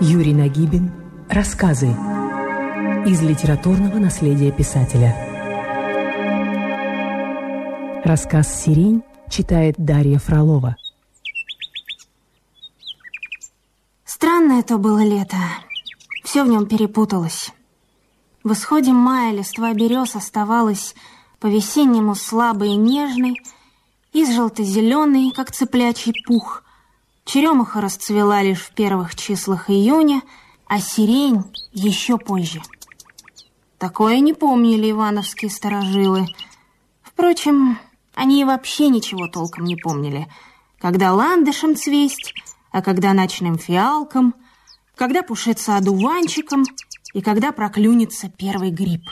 Юрий Нагибин. Рассказы из литературного наследия писателя. Рассказ «Сирень» читает Дарья Фролова. Странное то было лето. Все в нем перепуталось. В исходе мая листва берез оставалась по-весеннему слабой и нежной, из желто-зеленой, как цыплячий пух. Черемуха расцвела лишь в первых числах июня, а сирень еще позже. Такое не помнили ивановские сторожилы. Впрочем, они и вообще ничего толком не помнили. Когда ландышем цвесть, а когда ночным фиалком, когда пушится одуванчиком и когда проклюнется первый гриб.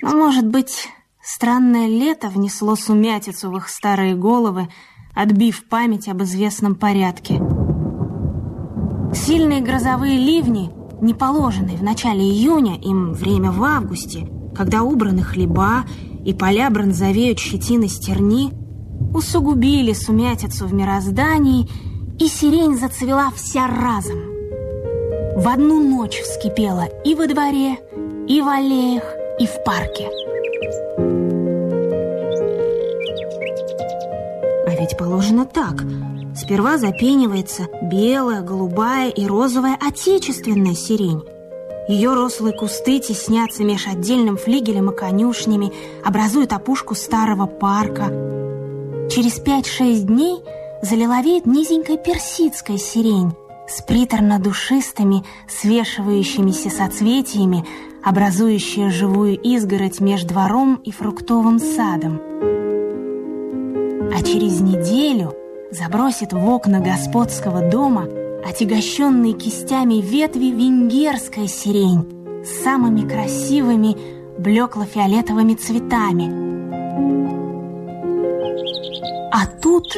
Но, может быть, странное лето внесло сумятицу в их старые головы, отбив память об известном порядке. Сильные грозовые ливни, не положенные в начале июня, им время в августе, когда убраны хлеба и поля бронзовеют щетины стерни, усугубили сумятицу в мироздании, и сирень зацвела вся разом. В одну ночь вскипела и во дворе, и в аллеях, и в парке. Ведь положено так. Сперва запенивается белая, голубая и розовая отечественная сирень. Ее рослые кусты теснятся меж отдельным флигелем и конюшнями, образуют опушку старого парка. Через пять-шесть дней залиловеет низенькая персидская сирень с приторно-душистыми, свешивающимися соцветиями, образующая живую изгородь между двором и фруктовым садом. А через неделю забросит в окна господского дома отягощенные кистями ветви венгерская сирень с самыми красивыми блекло-фиолетовыми цветами. А тут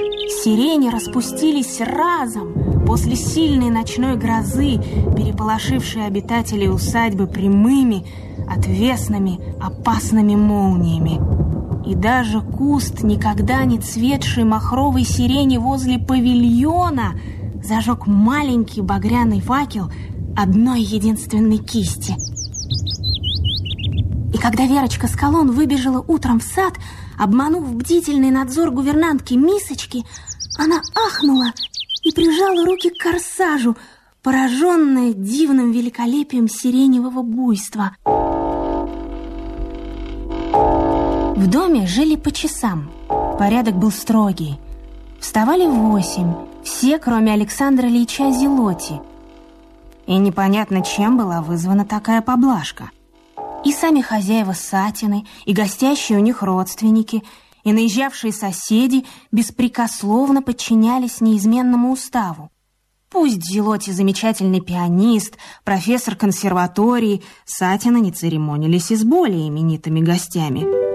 сирени распустились разом после сильной ночной грозы, переполошившей обитателей усадьбы прямыми, отвесными, опасными молниями. И даже куст, никогда не цветший махровой сирени возле павильона, зажег маленький багряный факел одной единственной кисти. И когда Верочка с колонн выбежала утром в сад, обманув бдительный надзор гувернантки Мисочки, она ахнула и прижала руки к корсажу, пораженная дивным великолепием сиреневого буйства. В доме жили по часам. Порядок был строгий. Вставали в восемь, все, кроме Александра Ильича Зелоти. И непонятно, чем была вызвана такая поблажка. И сами хозяева Сатины, и гостящие у них родственники, и наезжавшие соседи беспрекословно подчинялись неизменному уставу. Пусть Зелоти замечательный пианист, профессор консерватории, Сатина не церемонились и с более именитыми гостями –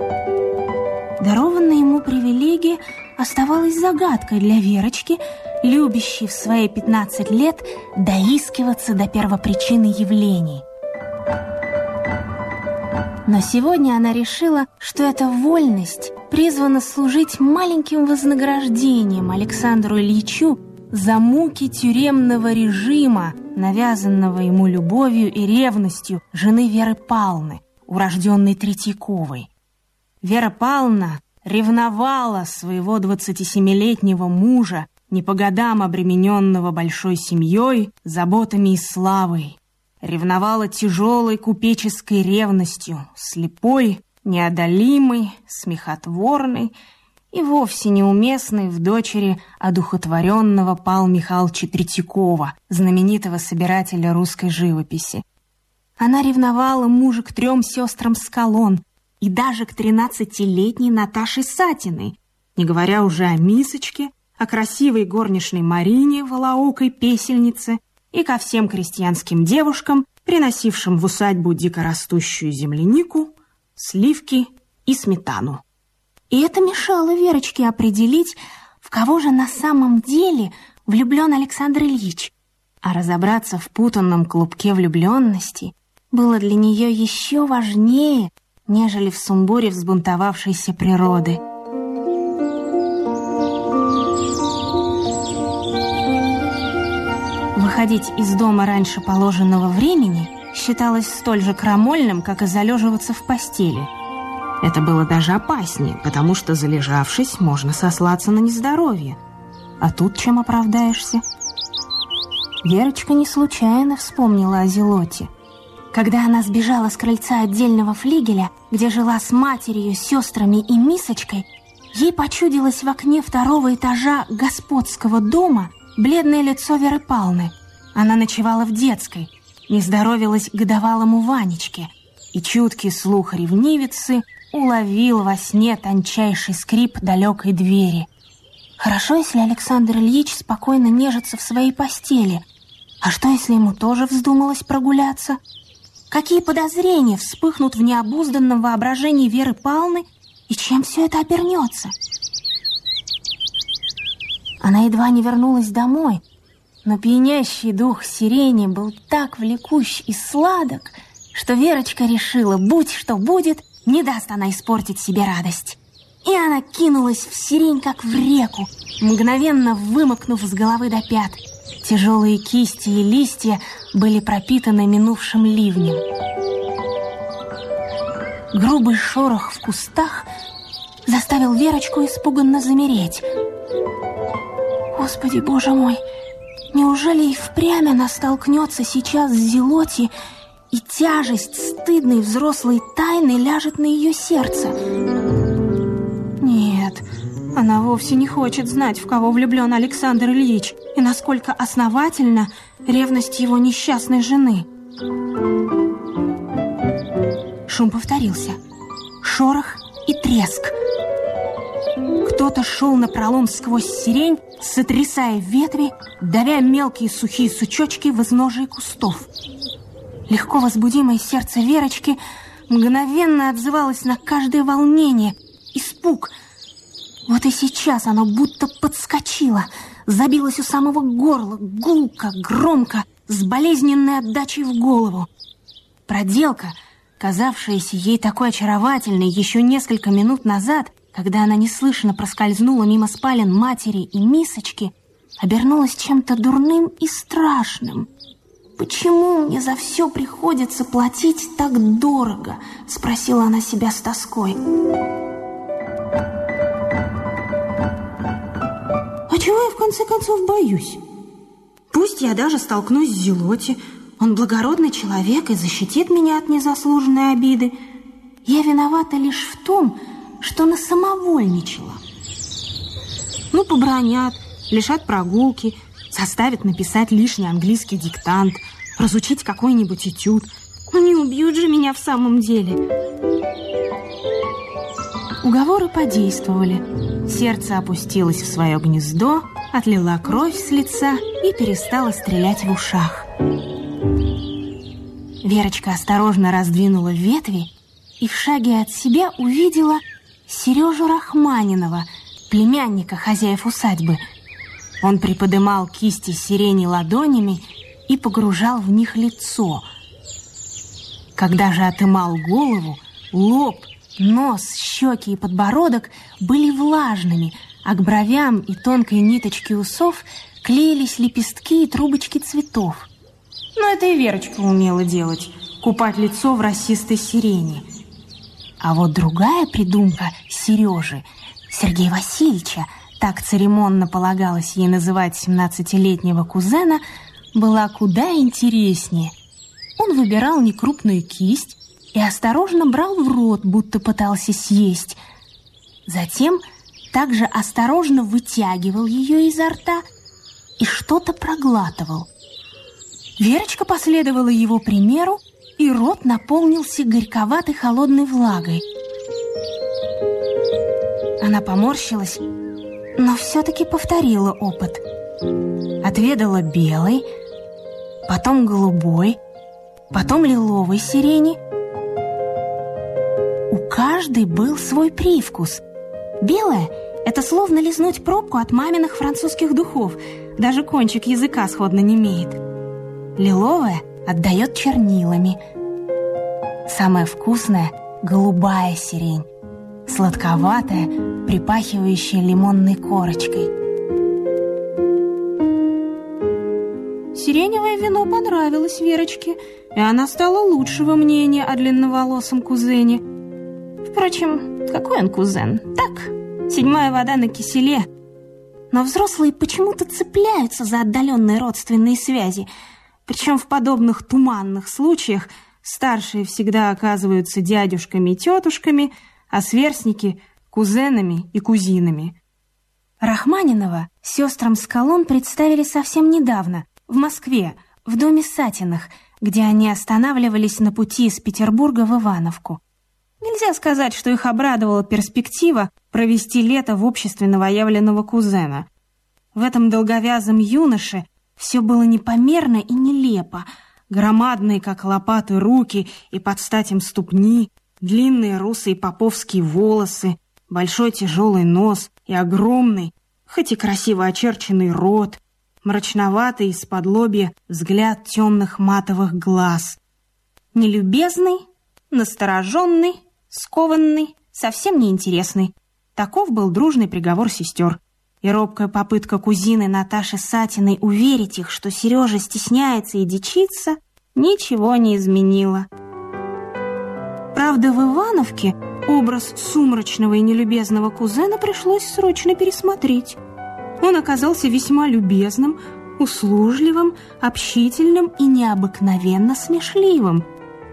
Дарованная ему привилегия оставалась загадкой для Верочки, любящей в свои 15 лет доискиваться до первопричины явлений. Но сегодня она решила, что эта вольность призвана служить маленьким вознаграждением Александру Ильичу за муки тюремного режима, навязанного ему любовью и ревностью жены Веры Палны, урожденной Третьяковой. Вера Павловна ревновала своего 27-летнего мужа, не по годам обремененного большой семьей, заботами и славой. Ревновала тяжелой купеческой ревностью, слепой, неодолимой, смехотворной и вовсе неуместной в дочери одухотворенного Павла Михайловича Третьякова, знаменитого собирателя русской живописи. Она ревновала мужа к трем сестрам с колонн, и даже к тринадцатилетней Наташе Сатиной, не говоря уже о Мисочке, о красивой горничной Марине, волоокой песельнице и ко всем крестьянским девушкам, приносившим в усадьбу дикорастущую землянику, сливки и сметану. И это мешало Верочке определить, в кого же на самом деле влюблен Александр Ильич, а разобраться в путанном клубке влюбленности было для нее еще важнее, нежели в сумбуре взбунтовавшейся природы. Выходить из дома раньше положенного времени считалось столь же крамольным, как и залеживаться в постели. Это было даже опаснее, потому что, залежавшись, можно сослаться на нездоровье. А тут чем оправдаешься? Верочка не случайно вспомнила о Зелоте. Когда она сбежала с крыльца отдельного флигеля, где жила с матерью, сестрами и мисочкой, ей почудилось в окне второго этажа господского дома бледное лицо Веры Палны. Она ночевала в детской, не здоровилась годовалому Ванечке, и чуткий слух ревнивицы уловил во сне тончайший скрип далекой двери. Хорошо, если Александр Ильич спокойно нежится в своей постели. А что, если ему тоже вздумалось прогуляться? Какие подозрения вспыхнут в необузданном воображении Веры Палны и чем все это обернется? Она едва не вернулась домой, но пьянящий дух сирени был так влекущ и сладок, что Верочка решила, будь что будет, не даст она испортить себе радость. И она кинулась в сирень, как в реку, мгновенно вымокнув с головы до пят. Тяжелые кисти и листья были пропитаны минувшим ливнем. Грубый шорох в кустах заставил Верочку испуганно замереть. Господи, боже мой, неужели и впрямь она столкнется сейчас с Зелоти, и тяжесть стыдной взрослой тайны ляжет на ее сердце? Она вовсе не хочет знать, в кого влюблен Александр Ильич, и насколько основательна ревность его несчастной жены. Шум повторился. Шорох и треск. Кто-то шел на пролом сквозь сирень, сотрясая ветви, давя мелкие сухие сучочки в изножие кустов. Легко возбудимое сердце Верочки мгновенно отзывалось на каждое волнение, испуг. Вот и сейчас оно будто подскочило, забилось у самого горла, гулко, громко, с болезненной отдачей в голову. Проделка, казавшаяся ей такой очаровательной еще несколько минут назад, когда она неслышно проскользнула мимо спален матери и мисочки, обернулась чем-то дурным и страшным. «Почему мне за все приходится платить так дорого?» — спросила она себя с тоской. Чего я в конце концов боюсь? Пусть я даже столкнусь с Зелоти, он благородный человек и защитит меня от незаслуженной обиды. Я виновата лишь в том, что она самовольничала. Ну, побронят, лишат прогулки, заставят написать лишний английский диктант, разучить какой-нибудь этюд. Ну, не убьют же меня в самом деле. Уговоры подействовали. Сердце опустилось в свое гнездо, отлила кровь с лица и перестала стрелять в ушах. Верочка осторожно раздвинула ветви и в шаге от себя увидела Сережу Рахманинова, племянника хозяев усадьбы. Он приподымал кисти сирени ладонями и погружал в них лицо. Когда же отымал голову, лоб, нос, щеки и подбородок были влажными, а к бровям и тонкой ниточке усов клеились лепестки и трубочки цветов. Но это и Верочка умела делать — купать лицо в расистой сирени — а вот другая придумка Сережи, Сергея Васильевича, так церемонно полагалось ей называть 17-летнего кузена, была куда интереснее. Он выбирал некрупную кисть и осторожно брал в рот, будто пытался съесть. Затем также осторожно вытягивал ее изо рта и что-то проглатывал. Верочка последовала его примеру и рот наполнился горьковатой холодной влагой. Она поморщилась, но все-таки повторила опыт. Отведала белой, потом голубой, потом лиловой сирени. У каждой был свой привкус. Белая — это словно лизнуть пробку от маминых французских духов, даже кончик языка сходно не имеет. Лиловая отдает чернилами — Самая вкусная – голубая сирень, сладковатая, припахивающая лимонной корочкой. Сиреневое вино понравилось Верочке, и она стала лучшего мнения о длинноволосом кузене. Впрочем, какой он кузен? Так, седьмая вода на киселе. Но взрослые почему-то цепляются за отдаленные родственные связи, причем в подобных туманных случаях старшие всегда оказываются дядюшками и тетушками, а сверстники – кузенами и кузинами. Рахманинова сестрам Скалон представили совсем недавно, в Москве, в доме Сатиных, где они останавливались на пути из Петербурга в Ивановку. Нельзя сказать, что их обрадовала перспектива провести лето в обществе новоявленного кузена. В этом долговязом юноше все было непомерно и нелепо. Громадные, как лопаты, руки и под стать им ступни, длинные русые поповские волосы, большой тяжелый нос и огромный, хоть и красиво очерченный рот, мрачноватый из-под лобья взгляд темных матовых глаз. Нелюбезный, настороженный, скованный, совсем неинтересный. Таков был дружный приговор сестер. И робкая попытка кузины Наташи Сатиной уверить их, что Сережа стесняется и дичится, ничего не изменила. Правда, в Ивановке образ сумрачного и нелюбезного кузена пришлось срочно пересмотреть. Он оказался весьма любезным, услужливым, общительным и необыкновенно смешливым.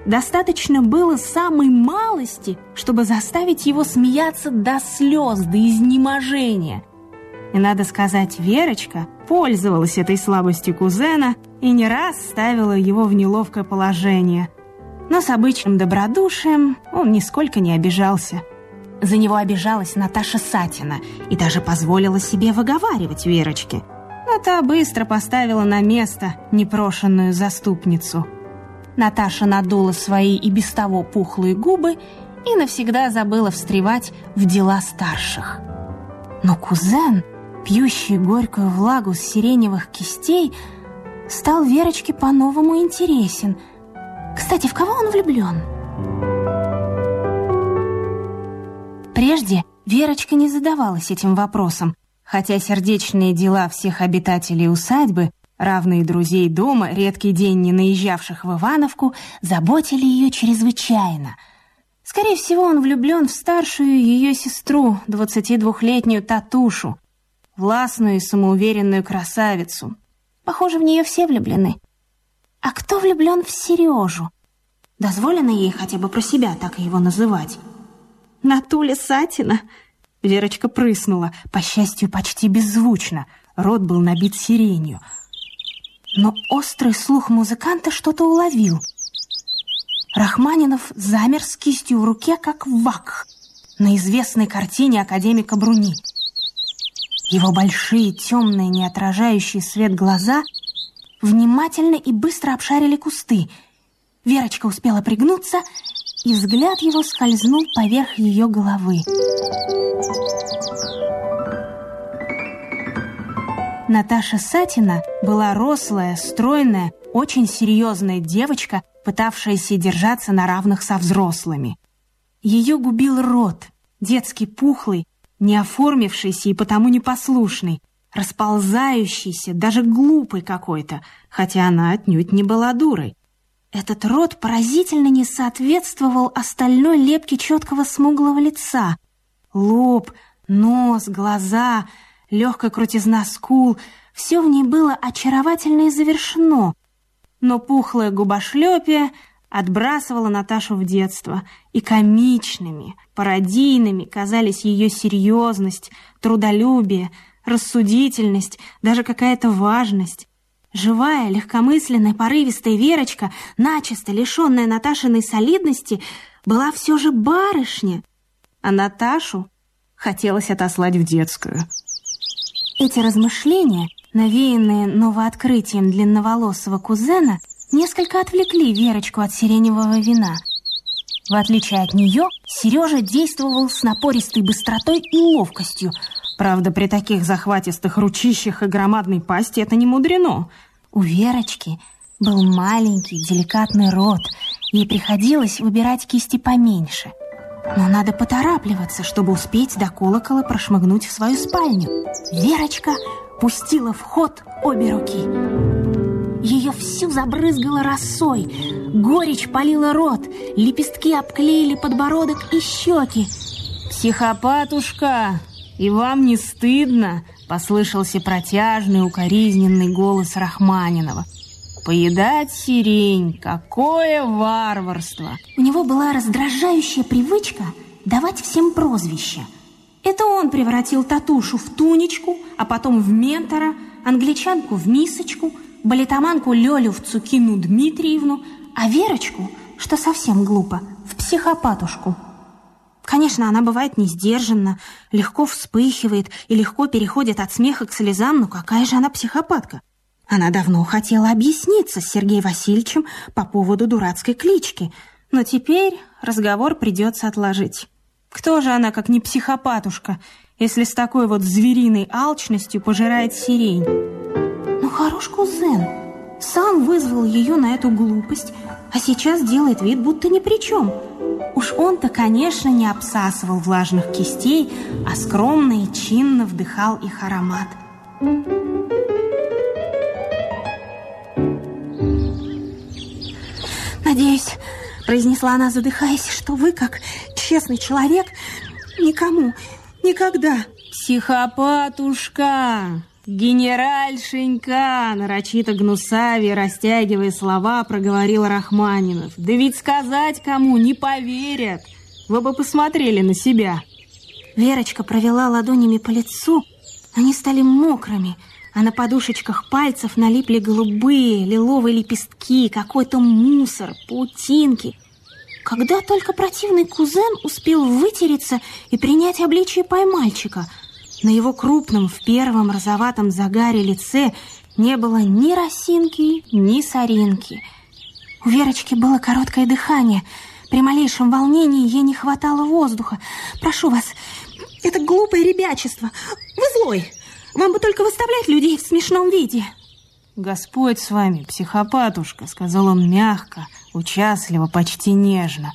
Достаточно было самой малости, чтобы заставить его смеяться до слез, до изнеможения. И, надо сказать, Верочка пользовалась этой слабостью кузена и не раз ставила его в неловкое положение. Но с обычным добродушием он нисколько не обижался – за него обижалась Наташа Сатина и даже позволила себе выговаривать Верочке. Но та быстро поставила на место непрошенную заступницу. Наташа надула свои и без того пухлые губы и навсегда забыла встревать в дела старших. Но кузен, пьющий горькую влагу с сиреневых кистей, стал Верочке по-новому интересен. Кстати, в кого он влюблен? Прежде Верочка не задавалась этим вопросом, хотя сердечные дела всех обитателей усадьбы, равные друзей дома, редкий день не наезжавших в Ивановку, заботили ее чрезвычайно. Скорее всего, он влюблен в старшую ее сестру, 22-летнюю Татушу, властную и самоуверенную красавицу. Похоже, в нее все влюблены. А кто влюблен в Сережу? Дозволено ей хотя бы про себя так его называть. Натуля Сатина!» Верочка прыснула, по счастью, почти беззвучно. Рот был набит сиренью. Но острый слух музыканта что-то уловил. Рахманинов замер с кистью в руке, как вак, на известной картине академика Бруни. Его большие, темные, не отражающие свет глаза внимательно и быстро обшарили кусты. Верочка успела пригнуться и взгляд его скользнул поверх ее головы. Наташа Сатина была рослая, стройная, очень серьезная девочка, пытавшаяся держаться на равных со взрослыми. Ее губил рот, детский пухлый, не оформившийся и потому непослушный, расползающийся, даже глупый какой-то, хотя она отнюдь не была дурой. Этот рот поразительно не соответствовал остальной лепке четкого смуглого лица. Лоб, нос, глаза, легкая крутизна скул — все в ней было очаровательно и завершено. Но пухлое губошлепие отбрасывало Наташу в детство, и комичными, пародийными казались ее серьезность, трудолюбие, рассудительность, даже какая-то важность. Живая, легкомысленная, порывистая Верочка, начисто лишенная Наташиной солидности, была все же барышня, а Наташу хотелось отослать в детскую. Эти размышления, навеянные новооткрытием длинноволосого кузена, несколько отвлекли Верочку от сиреневого вина. В отличие от нее, Сережа действовал с напористой быстротой и ловкостью – Правда, при таких захватистых ручищах и громадной пасти это не мудрено. У Верочки был маленький, деликатный рот. Ей приходилось выбирать кисти поменьше. Но надо поторапливаться, чтобы успеть до колокола прошмыгнуть в свою спальню. Верочка пустила в ход обе руки. Ее всю забрызгало росой, горечь полила рот, лепестки обклеили подбородок и щеки. «Психопатушка, и вам не стыдно?» Послышался протяжный, укоризненный голос Рахманинова. «Поедать сирень! Какое варварство!» У него была раздражающая привычка давать всем прозвища. Это он превратил Татушу в Тунечку, а потом в Ментора, англичанку в Мисочку, балетоманку Лёлю в Цукину Дмитриевну, а Верочку, что совсем глупо, в психопатушку – Конечно, она бывает не сдержанна, легко вспыхивает и легко переходит от смеха к слезам, но какая же она психопатка? Она давно хотела объясниться с Сергеем Васильевичем по поводу дурацкой клички, но теперь разговор придется отложить. Кто же она, как не психопатушка, если с такой вот звериной алчностью пожирает сирень? Ну, хорош кузен. Сам вызвал ее на эту глупость, а сейчас делает вид, будто ни при чем – Уж он-то, конечно, не обсасывал влажных кистей, а скромно и чинно вдыхал их аромат. «Надеюсь», — произнесла она, задыхаясь, «что вы, как честный человек, никому, никогда...» «Психопатушка!» «Генеральшенька!» Нарочито гнусаве, растягивая слова, проговорил Рахманинов. «Да ведь сказать кому не поверят! Вы бы посмотрели на себя!» Верочка провела ладонями по лицу. Они стали мокрыми, а на подушечках пальцев налипли голубые, лиловые лепестки, какой-то мусор, паутинки. Когда только противный кузен успел вытереться и принять обличие поймальчика – на его крупном в первом розоватом загаре лице не было ни росинки, ни соринки. У Верочки было короткое дыхание. При малейшем волнении ей не хватало воздуха. «Прошу вас, это глупое ребячество. Вы злой. Вам бы только выставлять людей в смешном виде». «Господь с вами, психопатушка», — сказал он мягко, участливо, почти нежно.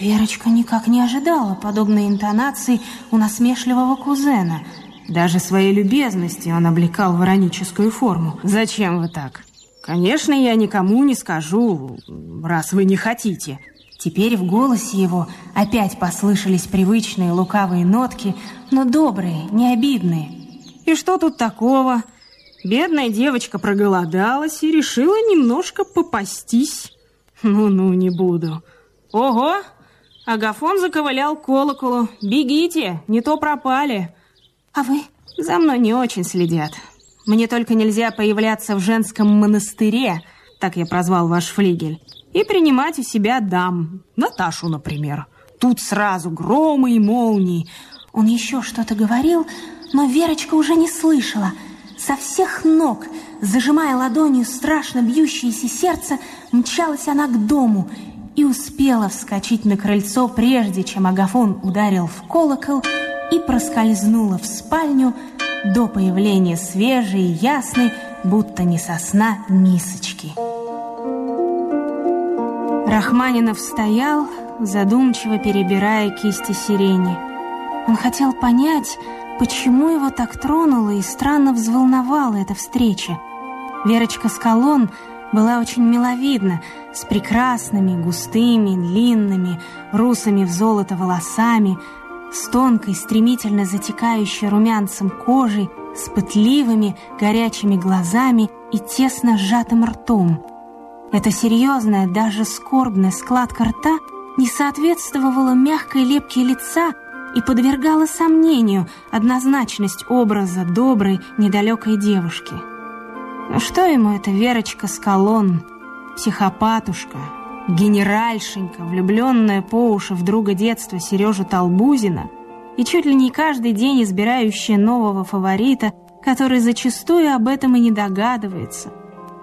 Верочка никак не ожидала подобной интонации у насмешливого кузена. Даже своей любезностью он облекал в ироническую форму. «Зачем вы так?» «Конечно, я никому не скажу, раз вы не хотите». Теперь в голосе его опять послышались привычные лукавые нотки, но добрые, не обидные. «И что тут такого?» Бедная девочка проголодалась и решила немножко попастись. Ну-ну, не буду. Ого, Агафон заковылял колоколу. «Бегите, не то пропали!» «А вы?» «За мной не очень следят. Мне только нельзя появляться в женском монастыре, так я прозвал ваш флигель, и принимать у себя дам. Наташу, например. Тут сразу громы и молнии». Он еще что-то говорил, но Верочка уже не слышала. Со всех ног, зажимая ладонью страшно бьющееся сердце, мчалась она к дому – и успела вскочить на крыльцо, прежде чем Агафон ударил в колокол и проскользнула в спальню до появления свежей и ясной, будто не сосна, мисочки. Рахманинов стоял, задумчиво перебирая кисти сирени. Он хотел понять, почему его так тронула и странно взволновала эта встреча. Верочка Скалон была очень миловидна, с прекрасными, густыми, длинными, русами в золото волосами, с тонкой, стремительно затекающей румянцем кожей, с пытливыми, горячими глазами и тесно сжатым ртом. Эта серьезная, даже скорбная складка рта не соответствовала мягкой лепке лица и подвергала сомнению однозначность образа доброй, недалекой девушки. Но что ему эта Верочка с колонн, психопатушка, генеральшенька, влюбленная по уши в друга детства Сережу Толбузина и чуть ли не каждый день избирающая нового фаворита, который зачастую об этом и не догадывается,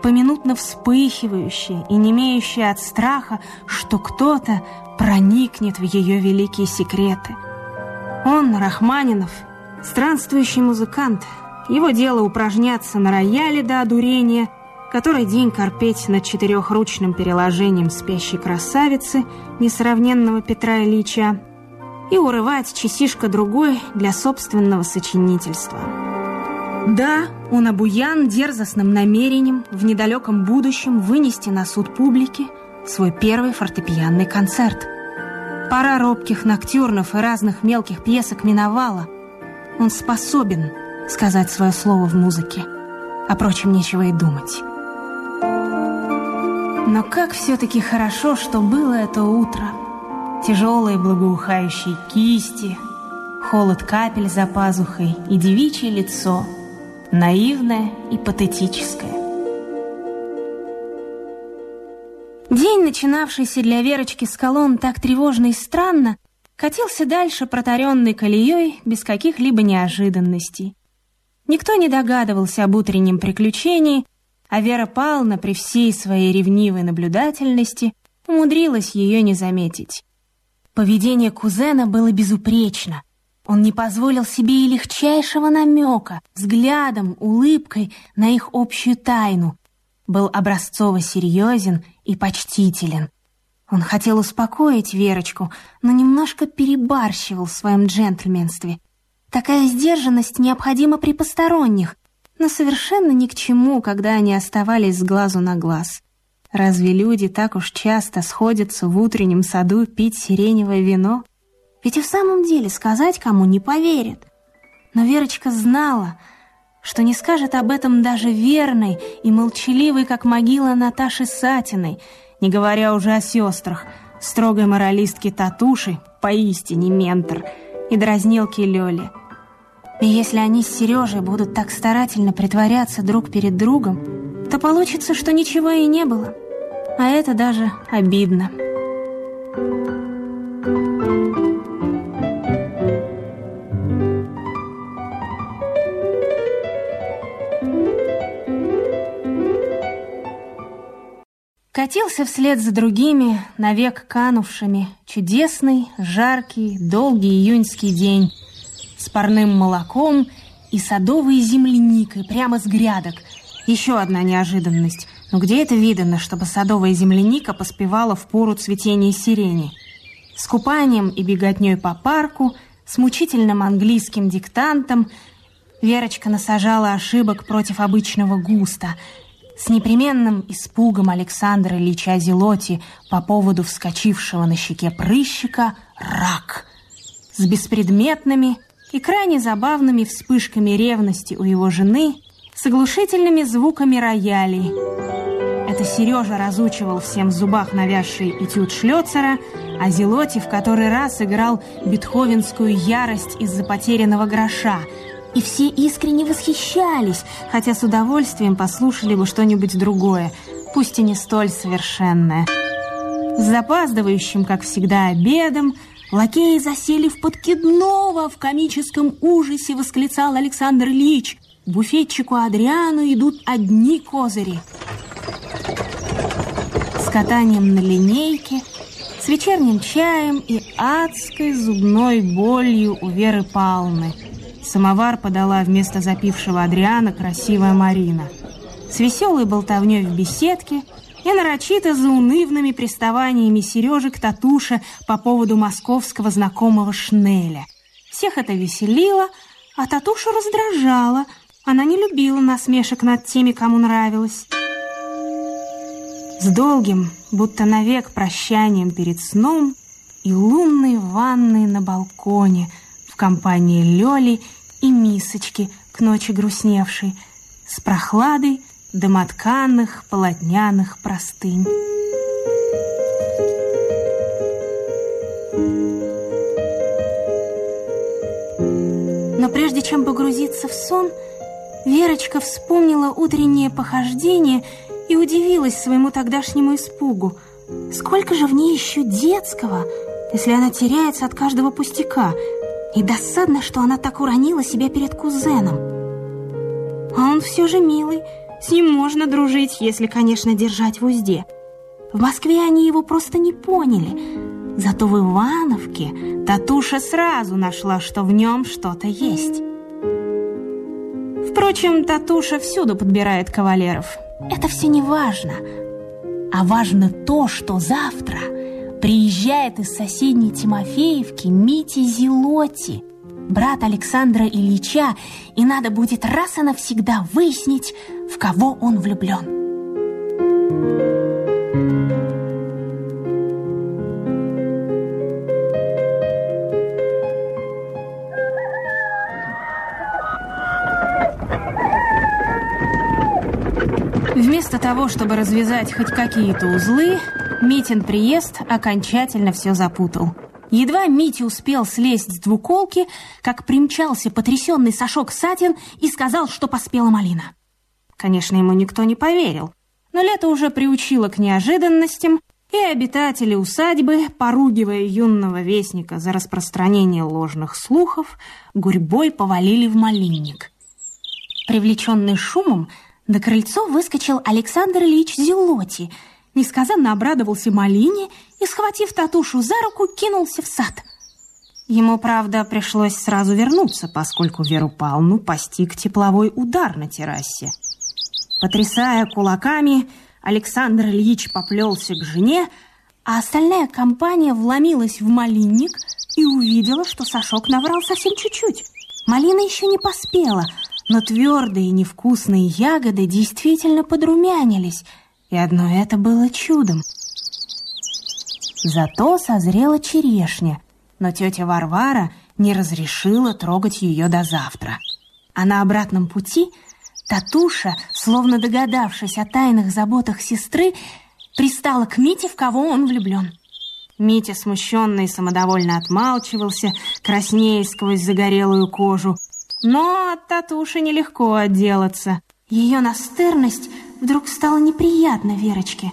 поминутно вспыхивающая и не имеющая от страха, что кто-то проникнет в ее великие секреты. Он, Рахманинов, странствующий музыкант, его дело упражняться на рояле до одурения – который день корпеть над четырехручным переложением спящей красавицы несравненного Петра Ильича и урывать частишка другой для собственного сочинительства. Да, Он обуян дерзостным намерением в недалеком будущем вынести на суд публики свой первый фортепианный концерт. Пора робких ноктюрнов и разных мелких пьесок миновала. Он способен сказать свое слово в музыке. О прочем нечего и думать. Но как все-таки хорошо, что было это утро. Тяжелые благоухающие кисти, холод капель за пазухой и девичье лицо, наивное и патетическое. День, начинавшийся для Верочки с колонн так тревожно и странно, катился дальше протаренной колеей без каких-либо неожиданностей. Никто не догадывался об утреннем приключении, а Вера Павловна при всей своей ревнивой наблюдательности умудрилась ее не заметить. Поведение кузена было безупречно. Он не позволил себе и легчайшего намека, взглядом, улыбкой на их общую тайну. Был образцово серьезен и почтителен. Он хотел успокоить Верочку, но немножко перебарщивал в своем джентльменстве. Такая сдержанность необходима при посторонних, но совершенно ни к чему, когда они оставались с глазу на глаз. Разве люди так уж часто сходятся в утреннем саду пить сиреневое вино? Ведь и в самом деле сказать кому не поверит. Но Верочка знала, что не скажет об этом даже верной и молчаливой, как могила Наташи Сатиной, не говоря уже о сестрах, строгой моралистке Татуши, поистине ментор, и дразнилке Лёли. И если они с Сережей будут так старательно притворяться друг перед другом, то получится, что ничего и не было. А это даже обидно. Катился вслед за другими, навек канувшими, чудесный, жаркий, долгий июньский день с парным молоком и садовой земляникой прямо с грядок. Еще одна неожиданность. Но где это видано, чтобы садовая земляника поспевала в пору цветения сирени? С купанием и беготней по парку, с мучительным английским диктантом Верочка насажала ошибок против обычного густа – с непременным испугом Александра Ильича Зелоти по поводу вскочившего на щеке прыщика рак, с беспредметными и крайне забавными вспышками ревности у его жены, с оглушительными звуками роялей. Это Сережа разучивал всем в зубах навязший этюд Шлёцера, а Зелоти в который раз играл бетховенскую ярость из-за потерянного гроша – и все искренне восхищались, хотя с удовольствием послушали бы что-нибудь другое, пусть и не столь совершенное. С запаздывающим, как всегда, обедом лакеи засели в подкидного, в комическом ужасе восклицал Александр Ильич. Буфетчику Адриану идут одни козыри. С катанием на линейке, с вечерним чаем и адской зубной болью у Веры Палны – Самовар подала вместо запившего Адриана красивая Марина. С веселой болтовней в беседке и нарочито заунывными приставаниями Сережи к Татуше по поводу московского знакомого Шнеля. Всех это веселило, а Татуша раздражала. Она не любила насмешек над теми, кому нравилось. С долгим, будто навек прощанием перед сном и лунной ванной на балконе в компании Лёли и мисочки к ночи грустневшей, с прохладой домотканных полотняных простынь. Но прежде чем погрузиться в сон, Верочка вспомнила утреннее похождение и удивилась своему тогдашнему испугу. Сколько же в ней еще детского, если она теряется от каждого пустяка — и досадно, что она так уронила себя перед кузеном. А он все же милый, с ним можно дружить, если, конечно, держать в узде. В Москве они его просто не поняли. Зато в Ивановке Татуша сразу нашла, что в нем что-то есть. Впрочем, Татуша всюду подбирает кавалеров. Это все не важно. А важно то, что завтра приезжает из соседней Тимофеевки Мити Зелоти. брат Александра Ильича, и надо будет раз и навсегда выяснить, в кого он влюблен. Вместо того, чтобы развязать хоть какие-то узлы, Митин приезд окончательно все запутал. Едва Митя успел слезть с двуколки, как примчался потрясенный Сашок Сатин и сказал, что поспела малина. Конечно, ему никто не поверил, но лето уже приучило к неожиданностям, и обитатели усадьбы, поругивая юного вестника за распространение ложных слухов, гурьбой повалили в малинник. Привлеченный шумом, на крыльцо выскочил Александр Ильич Зелоти – несказанно обрадовался малине и, схватив Татушу за руку, кинулся в сад. Ему, правда, пришлось сразу вернуться, поскольку Веру Павловну постиг тепловой удар на террасе. Потрясая кулаками, Александр Ильич поплелся к жене, а остальная компания вломилась в малинник и увидела, что Сашок наврал совсем чуть-чуть. Малина еще не поспела, но твердые невкусные ягоды действительно подрумянились – и одно это было чудом. Зато созрела черешня, но тетя Варвара не разрешила трогать ее до завтра. А на обратном пути Татуша, словно догадавшись о тайных заботах сестры, пристала к Мите, в кого он влюблен. Митя, смущенный и самодовольно отмалчивался, краснея сквозь загорелую кожу. Но от Татуши нелегко отделаться. Ее настырность вдруг стало неприятно Верочке.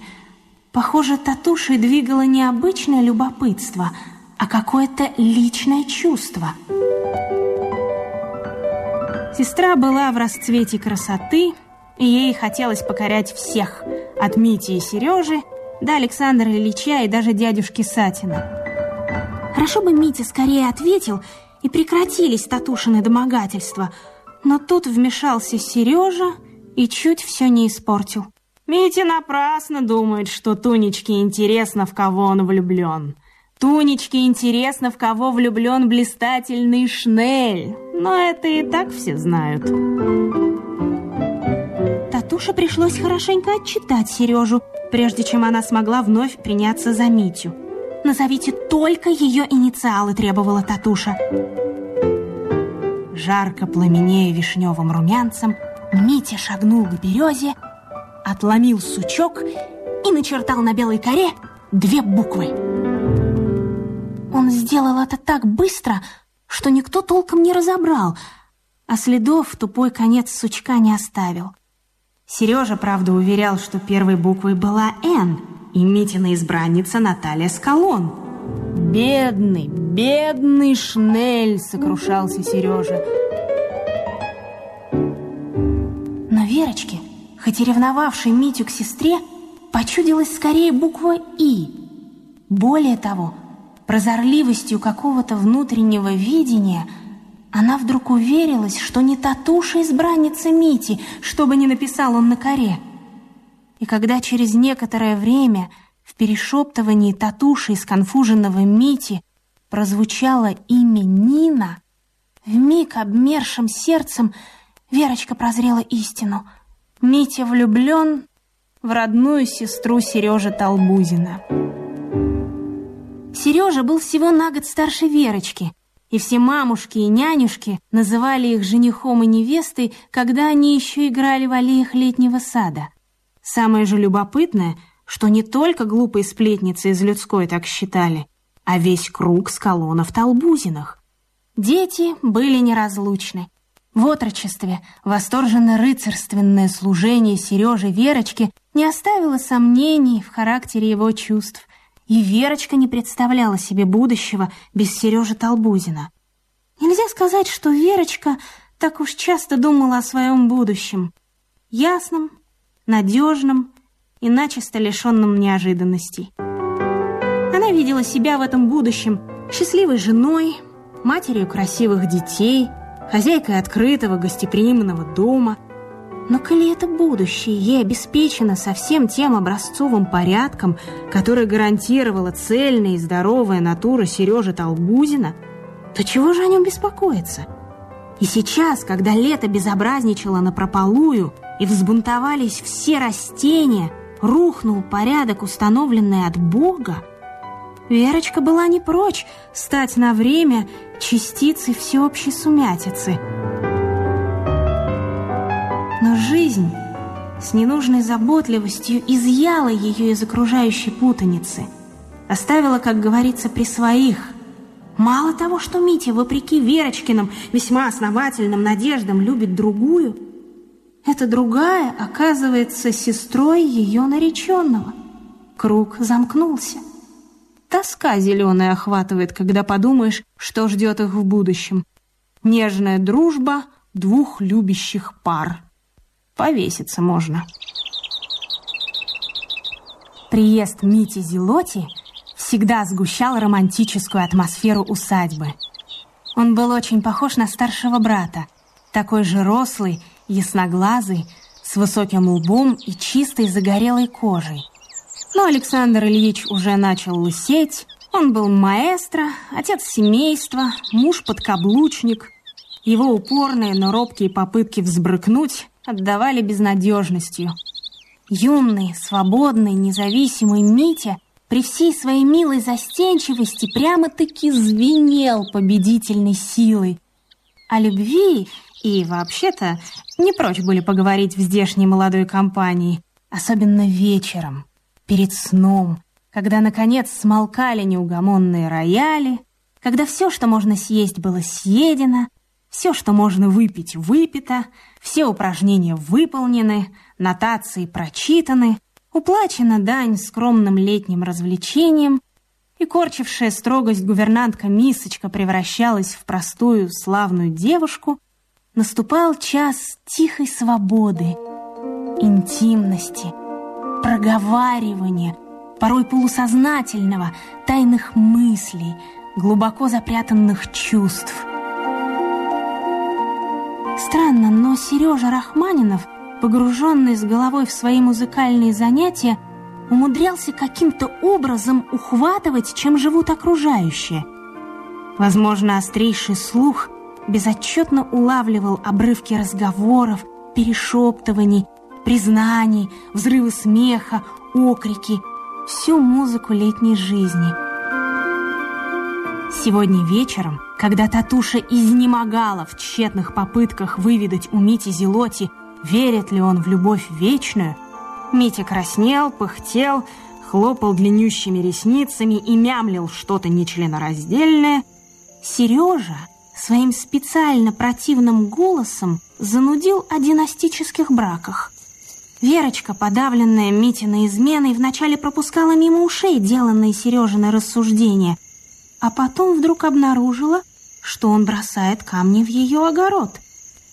Похоже, Татушей двигало не обычное любопытство, а какое-то личное чувство. Сестра была в расцвете красоты, и ей хотелось покорять всех, от Мити и Сережи до Александра Ильича и даже дядюшки Сатина. Хорошо бы Митя скорее ответил, и прекратились Татушины домогательства, но тут вмешался Сережа и чуть все не испортил. Митя напрасно думает, что Тунечке интересно, в кого он влюблен. Тунечке интересно, в кого влюблен блистательный Шнель. Но это и так все знают. Татуше пришлось хорошенько отчитать Сережу, прежде чем она смогла вновь приняться за Митю. «Назовите только ее инициалы», — требовала Татуша. Жарко пламенея вишневым румянцем, Митя шагнул к березе, отломил сучок и начертал на белой коре две буквы. Он сделал это так быстро, что никто толком не разобрал, а следов тупой конец сучка не оставил. Сережа, правда, уверял, что первой буквой была «Н», и Митина избранница Наталья Скалон. «Бедный, бедный Шнель!» — сокрушался Сережа. Верочке, хоть и ревновавшей Митю к сестре, почудилась скорее буква «И». Более того, прозорливостью какого-то внутреннего видения она вдруг уверилась, что не Татуша избранница Мити, что бы ни написал он на коре. И когда через некоторое время в перешептывании Татуши из конфуженного Мити прозвучало имя Нина, вмиг обмершим сердцем – Верочка прозрела истину. Митя влюблен в родную сестру Сережи Толбузина. Сережа был всего на год старше Верочки, и все мамушки и нянюшки называли их женихом и невестой, когда они еще играли в аллеях летнего сада. Самое же любопытное, что не только глупые сплетницы из людской так считали, а весь круг с колоннов Толбузинах. Дети были неразлучны. В отрочестве восторженно-рыцарственное служение Сережи Верочки не оставило сомнений в характере его чувств, и Верочка не представляла себе будущего без Сережи Толбузина. Нельзя сказать, что Верочка так уж часто думала о своем будущем. Ясном, надежном и начисто лишенном неожиданностей. Она видела себя в этом будущем счастливой женой, матерью красивых детей – хозяйкой открытого гостеприимного дома. Но коли это будущее ей обеспечено со всем тем образцовым порядком, который гарантировала цельная и здоровая натура Сережи Толбузина, то чего же о нем беспокоиться? И сейчас, когда лето безобразничало напропалую и взбунтовались все растения, рухнул порядок, установленный от Бога, Верочка была не прочь стать на время частицей всеобщей сумятицы. Но жизнь с ненужной заботливостью изъяла ее из окружающей путаницы, оставила, как говорится, при своих. Мало того, что Митя, вопреки Верочкиным весьма основательным надеждам, любит другую, эта другая оказывается сестрой ее нареченного. Круг замкнулся. Тоска зеленая охватывает, когда подумаешь, что ждет их в будущем. Нежная дружба двух любящих пар. Повеситься можно. Приезд Мити Зелоти всегда сгущал романтическую атмосферу усадьбы. Он был очень похож на старшего брата, такой же рослый, ясноглазый, с высоким лбом и чистой загорелой кожей. Но Александр Ильич уже начал лысеть. Он был маэстро, отец семейства, муж-подкаблучник. Его упорные, но робкие попытки взбрыкнуть отдавали безнадежностью. Юный, свободный, независимый Митя при всей своей милой застенчивости прямо-таки звенел победительной силой. О любви и вообще-то не прочь были поговорить в здешней молодой компании, особенно вечером перед сном, когда, наконец, смолкали неугомонные рояли, когда все, что можно съесть, было съедено, все, что можно выпить, выпито, все упражнения выполнены, нотации прочитаны, уплачена дань скромным летним развлечениям, и корчившая строгость гувернантка Мисочка превращалась в простую славную девушку, наступал час тихой свободы, интимности — проговаривания, порой полусознательного, тайных мыслей, глубоко запрятанных чувств. Странно, но Сережа Рахманинов, погруженный с головой в свои музыкальные занятия, умудрялся каким-то образом ухватывать, чем живут окружающие. Возможно, острейший слух безотчетно улавливал обрывки разговоров, перешептываний, признаний, взрывы смеха, окрики, всю музыку летней жизни. Сегодня вечером, когда Татуша изнемогала в тщетных попытках выведать у Мити Зелоти, верит ли он в любовь вечную, Митя краснел, пыхтел, хлопал длиннющими ресницами и мямлил что-то нечленораздельное, Сережа своим специально противным голосом занудил о династических браках. Верочка, подавленная Митиной изменой, вначале пропускала мимо ушей деланные Сережины рассуждения, а потом вдруг обнаружила, что он бросает камни в ее огород.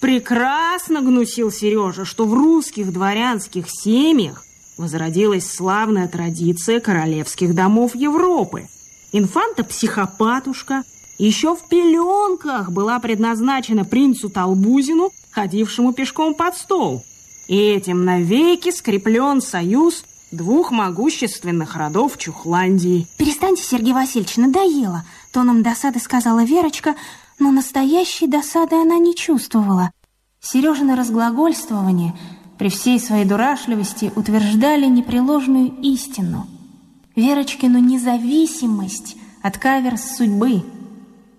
Прекрасно гнусил Сережа, что в русских дворянских семьях возродилась славная традиция королевских домов Европы. Инфанта-психопатушка еще в пеленках была предназначена принцу Толбузину, ходившему пешком под стол – и этим навеки скреплен союз двух могущественных родов Чухландии. Перестаньте, Сергей Васильевич, надоело, тоном досады сказала Верочка, но настоящей досады она не чувствовала. Сережины разглагольствование при всей своей дурашливости утверждали непреложную истину. Верочкину независимость от каверс судьбы.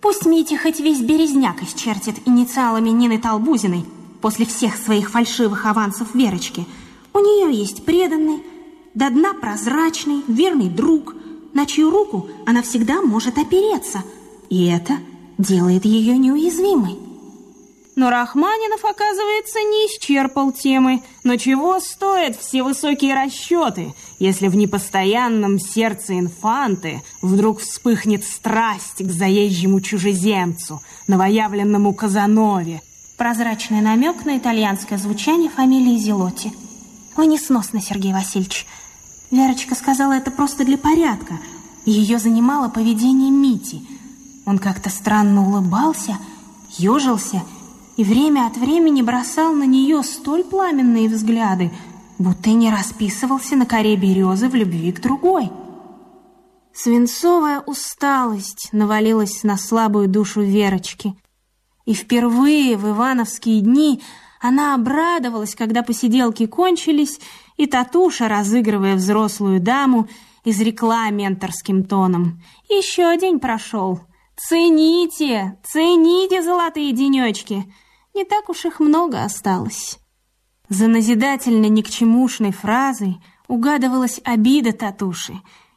Пусть Митя хоть весь березняк исчертит инициалами Нины Толбузиной, после всех своих фальшивых авансов Верочки. У нее есть преданный, до дна прозрачный, верный друг, на чью руку она всегда может опереться. И это делает ее неуязвимой. Но Рахманинов, оказывается, не исчерпал темы. Но чего стоят все высокие расчеты, если в непостоянном сердце инфанты вдруг вспыхнет страсть к заезжему чужеземцу, новоявленному Казанове, Прозрачный намек на итальянское звучание фамилии Зелоти. Вы несносно, Сергей Васильевич. Верочка сказала это просто для порядка. Ее занимало поведение Мити. Он как-то странно улыбался, ежился и время от времени бросал на нее столь пламенные взгляды, будто не расписывался на коре березы в любви к другой. Свинцовая усталость навалилась на слабую душу Верочки. И впервые в ивановские дни она обрадовалась, когда посиделки кончились, и Татуша, разыгрывая взрослую даму, изрекла менторским тоном. «Еще день прошел. Цените, цените золотые денечки. Не так уж их много осталось». За назидательно никчемушной фразой угадывалась обида Татуши.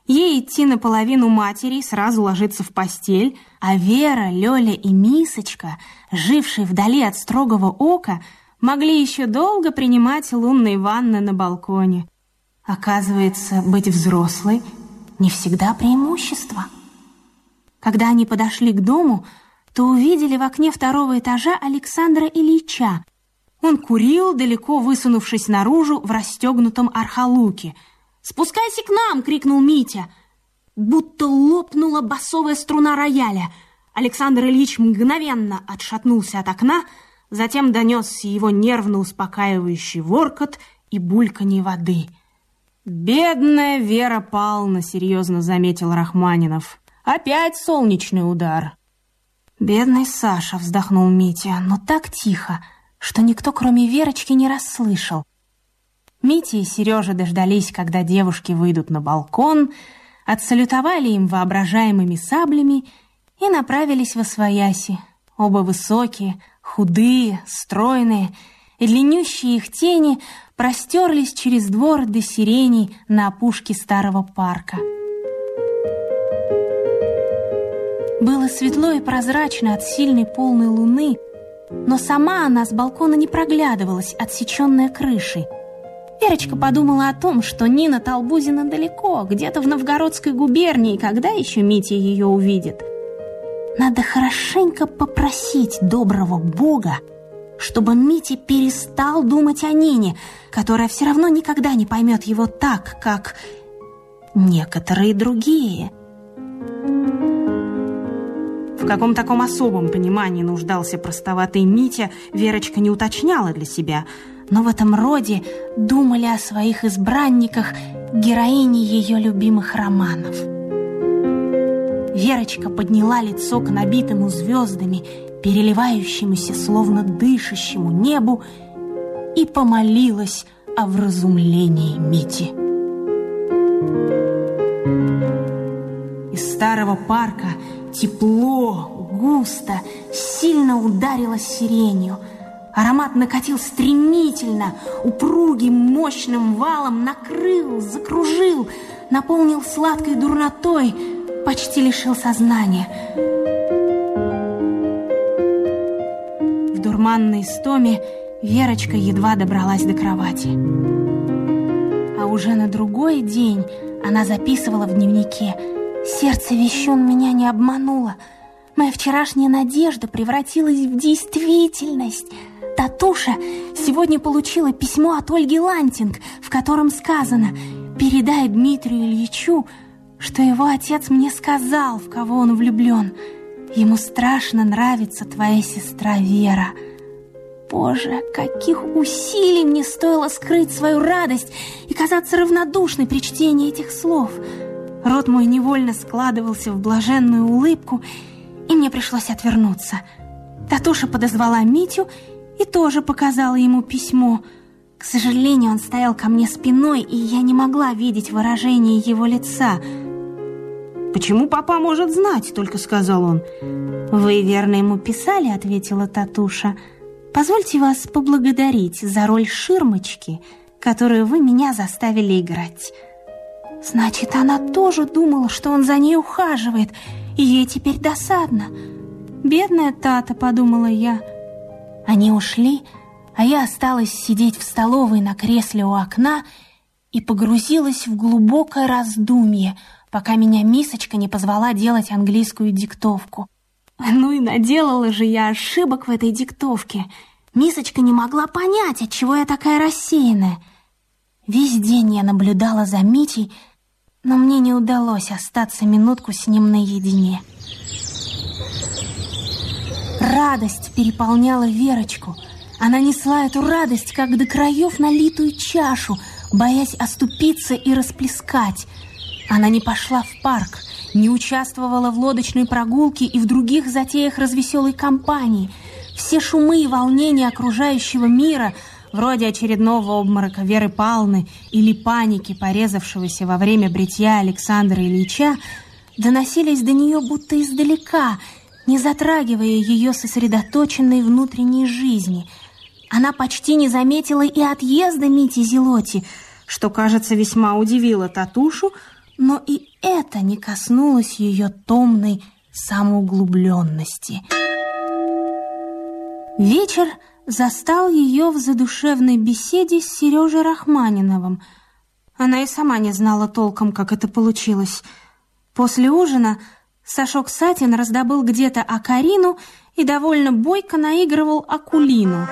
Ей идти наполовину матери, сразу ложиться в постель, а Вера, Лёля и Мисочка, жившие вдали от строгого ока, могли еще долго принимать лунные ванны на балконе. Оказывается, быть взрослой не всегда преимущество. Когда они подошли к дому, то увидели в окне второго этажа Александра Ильича. Он курил, далеко высунувшись наружу в расстегнутом архалуке. «Спускайся к нам!» — крикнул Митя. Будто лопнула басовая струна рояля. Александр Ильич мгновенно отшатнулся от окна, затем донесся его нервно успокаивающий воркот и бульканье воды. «Бедная Вера Павловна», — серьезно заметил Рахманинов. «Опять солнечный удар». «Бедный Саша», — вздохнул Митя, но так тихо, что никто, кроме Верочки, не расслышал. Митя и Сережа дождались, когда девушки выйдут на балкон, отсалютовали им воображаемыми саблями и направились во свояси. Оба высокие, худые, стройные, и длиннющие их тени простерлись через двор до сиреней на опушке старого парка. Было светло и прозрачно от сильной полной луны, но сама она с балкона не проглядывалась, отсеченная крышей. Верочка подумала о том, что Нина Толбузина далеко, где-то в Новгородской губернии, когда еще Митя ее увидит. Надо хорошенько попросить доброго Бога, чтобы Митя перестал думать о Нине, которая все равно никогда не поймет его так, как некоторые другие. В каком таком особом понимании нуждался простоватый Митя, Верочка не уточняла для себя, но в этом роде думали о своих избранниках героини ее любимых романов. Верочка подняла лицо к набитому звездами переливающемуся, словно дышащему небу, и помолилась о вразумлении Мити. Из старого парка тепло, густо, сильно ударило сиренью. Аромат накатил стремительно, упругим, мощным валом, накрыл, закружил, наполнил сладкой дурнотой, почти лишил сознания – дурманной стоме Верочка едва добралась до кровати. А уже на другой день она записывала в дневнике «Сердце вещун меня не обмануло. Моя вчерашняя надежда превратилась в действительность». Татуша сегодня получила письмо от Ольги Лантинг, в котором сказано «Передай Дмитрию Ильичу, что его отец мне сказал, в кого он влюблен. Ему страшно нравится твоя сестра Вера». Боже, каких усилий мне стоило скрыть свою радость и казаться равнодушной при чтении этих слов. Рот мой невольно складывался в блаженную улыбку, и мне пришлось отвернуться. Татуша подозвала Митю и тоже показала ему письмо. К сожалению, он стоял ко мне спиной, и я не могла видеть выражение его лица. «Почему папа может знать?» — только сказал он. «Вы верно ему писали?» — ответила Татуша. Позвольте вас поблагодарить за роль ширмочки, которую вы меня заставили играть. Значит, она тоже думала, что он за ней ухаживает, и ей теперь досадно. Бедная Тата, подумала я. Они ушли, а я осталась сидеть в столовой на кресле у окна и погрузилась в глубокое раздумье, пока меня мисочка не позвала делать английскую диктовку. Ну и наделала же я ошибок в этой диктовке. Мисочка не могла понять, от чего я такая рассеянная. Весь день я наблюдала за Митей, но мне не удалось остаться минутку с ним наедине. Радость переполняла Верочку. Она несла эту радость, как до краев налитую чашу, боясь оступиться и расплескать. Она не пошла в парк — не участвовала в лодочной прогулке и в других затеях развеселой компании. Все шумы и волнения окружающего мира, вроде очередного обморока Веры Палны или паники, порезавшегося во время бритья Александра Ильича, доносились до нее будто издалека, не затрагивая ее сосредоточенной внутренней жизни. Она почти не заметила и отъезда Мити Зелоти, что, кажется, весьма удивило Татушу, но и это не коснулось ее томной самоуглубленности. Вечер застал ее в задушевной беседе с Сережей Рахманиновым. Она и сама не знала толком, как это получилось. После ужина Сашок Сатин раздобыл где-то Акарину и довольно бойко наигрывал Акулину.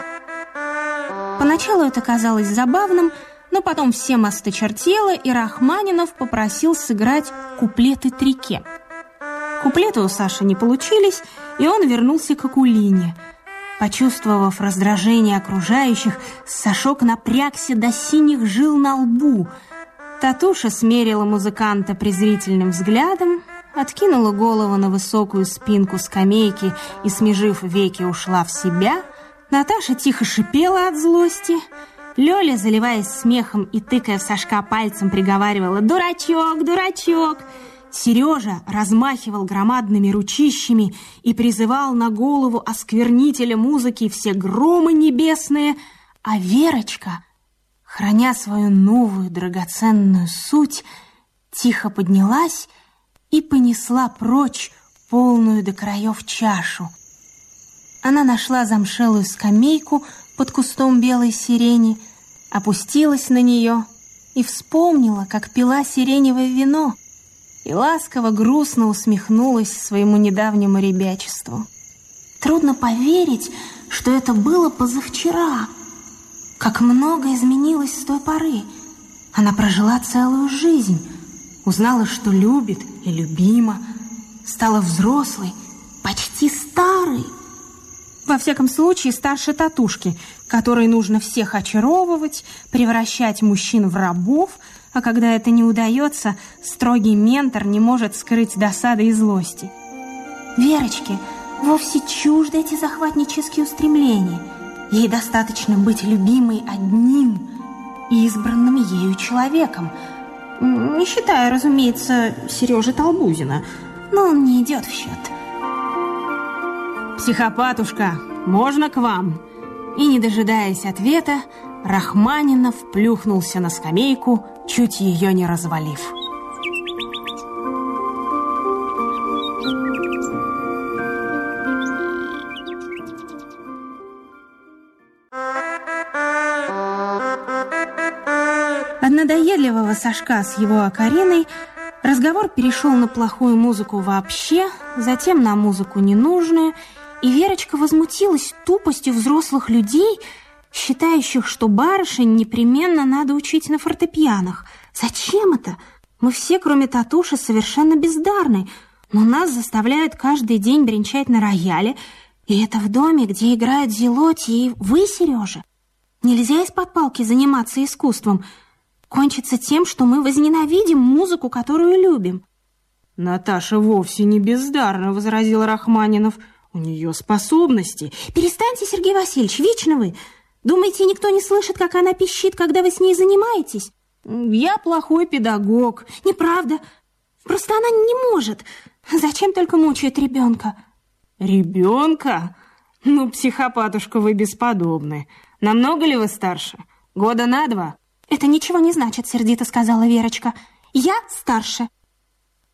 Поначалу это казалось забавным, но потом всем осточертело, и Рахманинов попросил сыграть куплеты Трике. Куплеты у Саши не получились, и он вернулся к Акулине. Почувствовав раздражение окружающих, Сашок напрягся до синих жил на лбу. Татуша смерила музыканта презрительным взглядом, откинула голову на высокую спинку скамейки и, смежив веки, ушла в себя. Наташа тихо шипела от злости — Лёля, заливаясь смехом и тыкая в Сашка пальцем, приговаривала «Дурачок, дурачок!» Сережа размахивал громадными ручищами и призывал на голову осквернителя музыки все громы небесные, а Верочка, храня свою новую драгоценную суть, тихо поднялась и понесла прочь полную до краев чашу. Она нашла замшелую скамейку, под кустом белой сирени, опустилась на нее и вспомнила, как пила сиреневое вино, и ласково грустно усмехнулась своему недавнему ребячеству. Трудно поверить, что это было позавчера. Как много изменилось с той поры. Она прожила целую жизнь, узнала, что любит и любима, стала взрослой, почти старой, во всяком случае, старше татушки, которой нужно всех очаровывать, превращать мужчин в рабов, а когда это не удается, строгий ментор не может скрыть досады и злости. Верочке вовсе чужды эти захватнические устремления. Ей достаточно быть любимой одним избранным ею человеком. Не считая, разумеется, Сережи Толбузина, но он не идет в счет. «Психопатушка, можно к вам?» И, не дожидаясь ответа, Рахманинов плюхнулся на скамейку, чуть ее не развалив. Надоедливого Сашка с его окариной разговор перешел на плохую музыку вообще, затем на музыку ненужную – и Верочка возмутилась тупостью взрослых людей, считающих, что барышень непременно надо учить на фортепианах. Зачем это? Мы все, кроме Татуши, совершенно бездарны, но нас заставляют каждый день бренчать на рояле, и это в доме, где играют Зелоти и вы, Сережа. Нельзя из-под палки заниматься искусством. Кончится тем, что мы возненавидим музыку, которую любим. «Наташа вовсе не бездарна», — возразил Рахманинов. У нее способности. Перестаньте, Сергей Васильевич, вечно вы. Думаете, никто не слышит, как она пищит, когда вы с ней занимаетесь? Я плохой педагог. Неправда. Просто она не может. Зачем только мучает ребенка? Ребенка? Ну, психопатушка, вы бесподобны. Намного ли вы старше? Года на два? Это ничего не значит, сердито сказала Верочка. Я старше.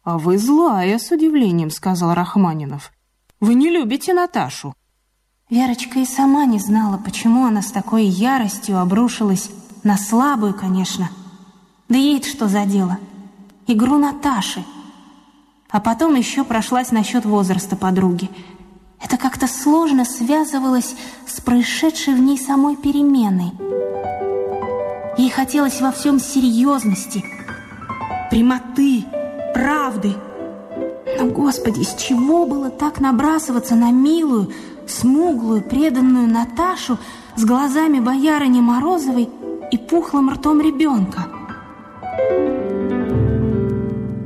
А вы злая, с удивлением сказал Рахманинов. Вы не любите Наташу?» Верочка и сама не знала, почему она с такой яростью обрушилась на слабую, конечно. Да ей что за дело? Игру Наташи. А потом еще прошлась насчет возраста подруги. Это как-то сложно связывалось с происшедшей в ней самой переменой. Ей хотелось во всем серьезности, прямоты, правды — но, Господи, с чего было так набрасываться на милую, смуглую, преданную Наташу с глазами боярыни Морозовой и пухлым ртом ребенка?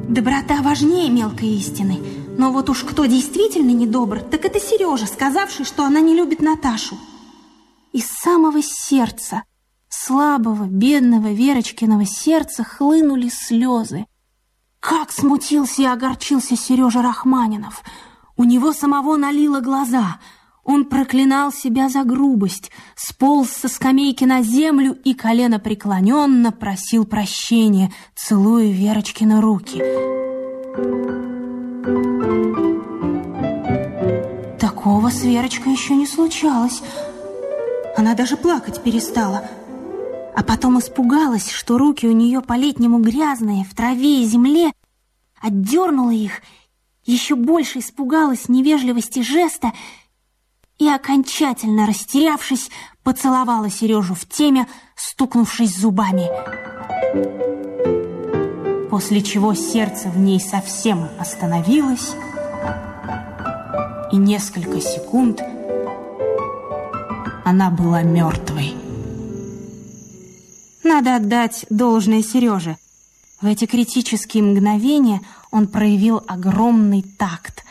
Доброта важнее мелкой истины. Но вот уж кто действительно недобр, так это Сережа, сказавший, что она не любит Наташу. Из самого сердца, слабого, бедного Верочкиного сердца хлынули слезы. Как смутился и огорчился Сережа Рахманинов. У него самого налило глаза. Он проклинал себя за грубость, сполз со скамейки на землю и колено преклоненно просил прощения, целуя Верочкины руки. Такого с Верочкой еще не случалось. Она даже плакать перестала — а потом испугалась, что руки у нее по-летнему грязные, в траве и земле, отдернула их, еще больше испугалась невежливости жеста и, окончательно растерявшись, поцеловала Сережу в теме, стукнувшись зубами. После чего сердце в ней совсем остановилось, и несколько секунд она была мертвой. Надо отдать должное Сереже. В эти критические мгновения он проявил огромный такт.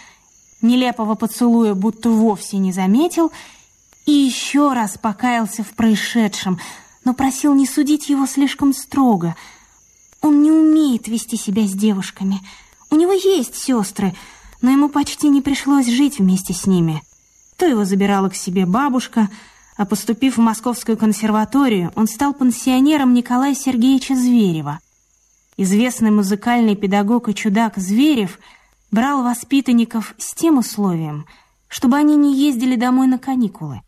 Нелепого поцелуя будто вовсе не заметил и еще раз покаялся в происшедшем, но просил не судить его слишком строго. Он не умеет вести себя с девушками. У него есть сестры, но ему почти не пришлось жить вместе с ними. То его забирала к себе бабушка – а поступив в Московскую консерваторию, он стал пансионером Николая Сергеевича Зверева. Известный музыкальный педагог и чудак Зверев брал воспитанников с тем условием, чтобы они не ездили домой на каникулы.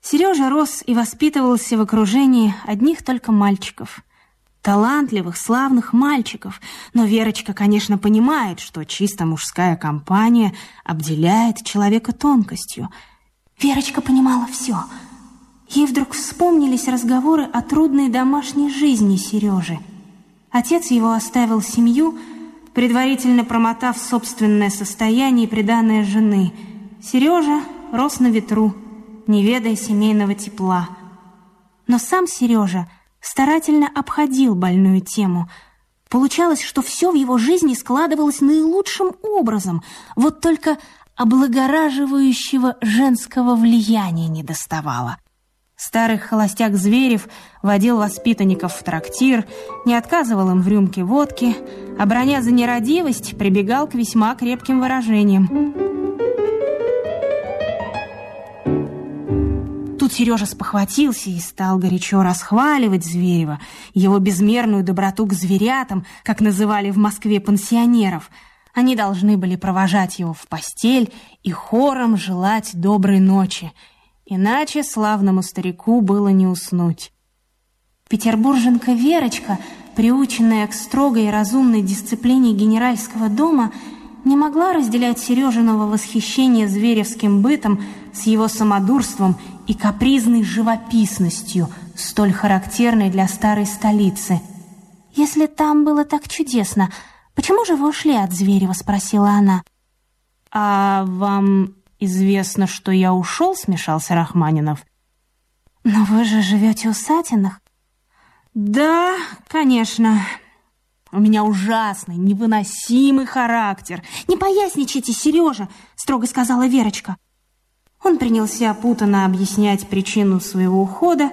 Сережа рос и воспитывался в окружении одних только мальчиков. Талантливых, славных мальчиков. Но Верочка, конечно, понимает, что чисто мужская компания обделяет человека тонкостью — Верочка понимала все. Ей вдруг вспомнились разговоры о трудной домашней жизни Сережи. Отец его оставил семью, предварительно промотав собственное состояние и приданное жены. Сережа рос на ветру, не ведая семейного тепла. Но сам Сережа старательно обходил больную тему. Получалось, что все в его жизни складывалось наилучшим образом, вот только облагораживающего женского влияния не доставало. Старый холостяк Зверев водил воспитанников в трактир, не отказывал им в рюмке водки, а броня за нерадивость прибегал к весьма крепким выражениям. Тут Сережа спохватился и стал горячо расхваливать Зверева, его безмерную доброту к зверятам, как называли в Москве пансионеров – они должны были провожать его в постель и хором желать доброй ночи, иначе славному старику было не уснуть. Петербурженка Верочка, приученная к строгой и разумной дисциплине генеральского дома, не могла разделять Сережиного восхищения зверевским бытом с его самодурством и капризной живописностью, столь характерной для старой столицы. Если там было так чудесно — «Почему же вы ушли от Зверева?» — спросила она. «А вам известно, что я ушел?» — смешался Рахманинов. «Но вы же живете у Сатиных?» «Да, конечно. У меня ужасный, невыносимый характер. Не поясничайте, Сережа!» — строго сказала Верочка. Он принялся путанно объяснять причину своего ухода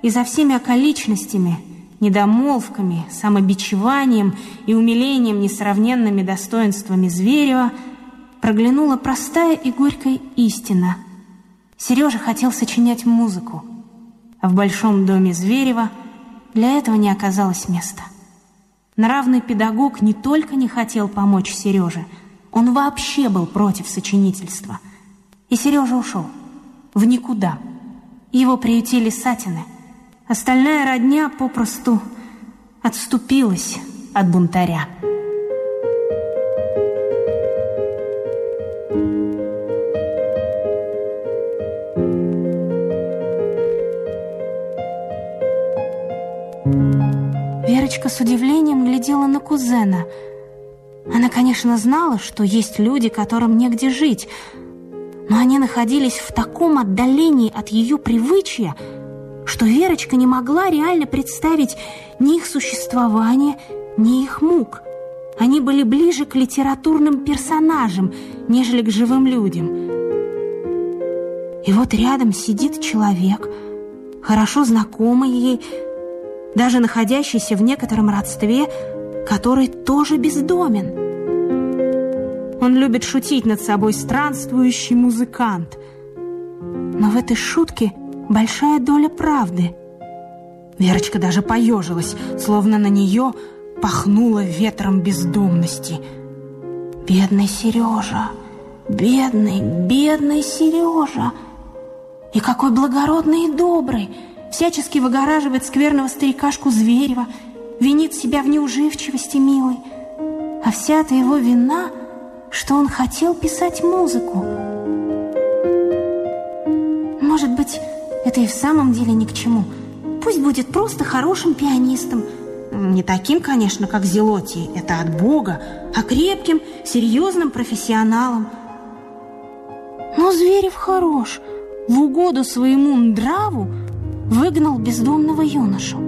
и за всеми околичностями — недомолвками, самобичеванием и умилением несравненными достоинствами Зверева проглянула простая и горькая истина. Сережа хотел сочинять музыку, а в большом доме Зверева для этого не оказалось места. Нравный педагог не только не хотел помочь Сереже, он вообще был против сочинительства. И Сережа ушел в никуда. Его приютили Сатины – Остальная родня попросту отступилась от бунтаря. Верочка с удивлением глядела на кузена. Она, конечно, знала, что есть люди, которым негде жить, но они находились в таком отдалении от ее привычья, что Верочка не могла реально представить ни их существование, ни их мук. Они были ближе к литературным персонажам, нежели к живым людям. И вот рядом сидит человек, хорошо знакомый ей, даже находящийся в некотором родстве, который тоже бездомен. Он любит шутить над собой странствующий музыкант. Но в этой шутке большая доля правды. Верочка даже поежилась, словно на нее пахнуло ветром бездомности. Бедный Сережа, бедный, бедный Сережа. И какой благородный и добрый, всячески выгораживает скверного старикашку Зверева, винит себя в неуживчивости милой. А вся-то его вина, что он хотел писать музыку. Это и в самом деле ни к чему. Пусть будет просто хорошим пианистом – не таким, конечно, как Зелотий, это от Бога, а крепким, серьезным профессионалом. Но Зверев хорош, в угоду своему нраву выгнал бездомного юношу.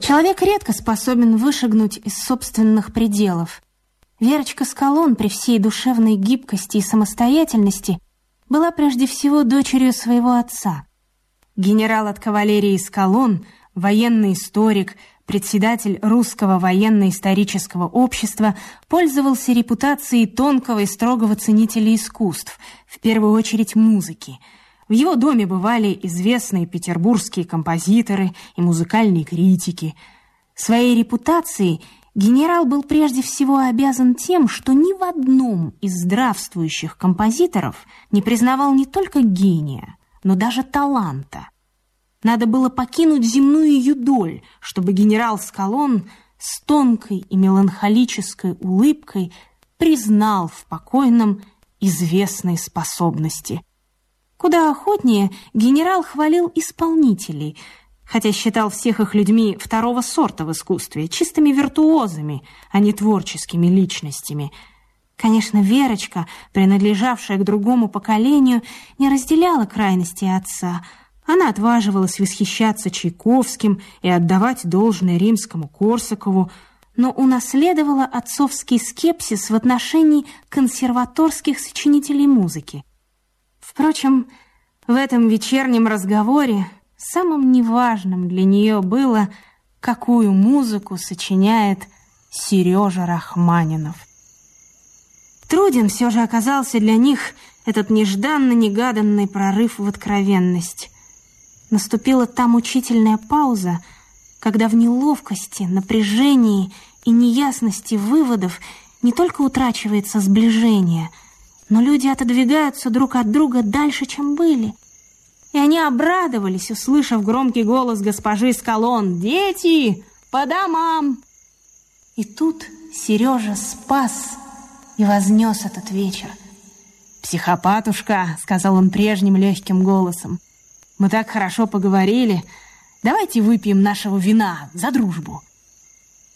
Человек редко способен вышагнуть из собственных пределов. Верочка Скалон при всей душевной гибкости и самостоятельности была прежде всего дочерью своего отца. Генерал от кавалерии Скалон, военный историк, председатель Русского военно-исторического общества, пользовался репутацией тонкого и строгого ценителя искусств, в первую очередь музыки. В его доме бывали известные петербургские композиторы и музыкальные критики. Своей репутацией генерал был прежде всего обязан тем, что ни в одном из здравствующих композиторов не признавал не только гения, но даже таланта. Надо было покинуть земную юдоль, чтобы генерал Скалон с тонкой и меланхолической улыбкой признал в покойном известные способности. Куда охотнее генерал хвалил исполнителей – хотя считал всех их людьми второго сорта в искусстве, чистыми виртуозами, а не творческими личностями. Конечно, Верочка, принадлежавшая к другому поколению, не разделяла крайности отца. Она отваживалась восхищаться Чайковским и отдавать должное римскому Корсакову, но унаследовала отцовский скепсис в отношении консерваторских сочинителей музыки. Впрочем, в этом вечернем разговоре Самым неважным для нее было, какую музыку сочиняет Сережа Рахманинов. Труден все же оказался для них этот нежданно-негаданный прорыв в откровенность. Наступила та мучительная пауза, когда в неловкости, напряжении и неясности выводов не только утрачивается сближение, но люди отодвигаются друг от друга дальше, чем были — и они обрадовались, услышав громкий голос госпожи Скалон «Дети, по домам!» И тут Сережа спас и вознес этот вечер. «Психопатушка», — сказал он прежним легким голосом, — «мы так хорошо поговорили. Давайте выпьем нашего вина за дружбу».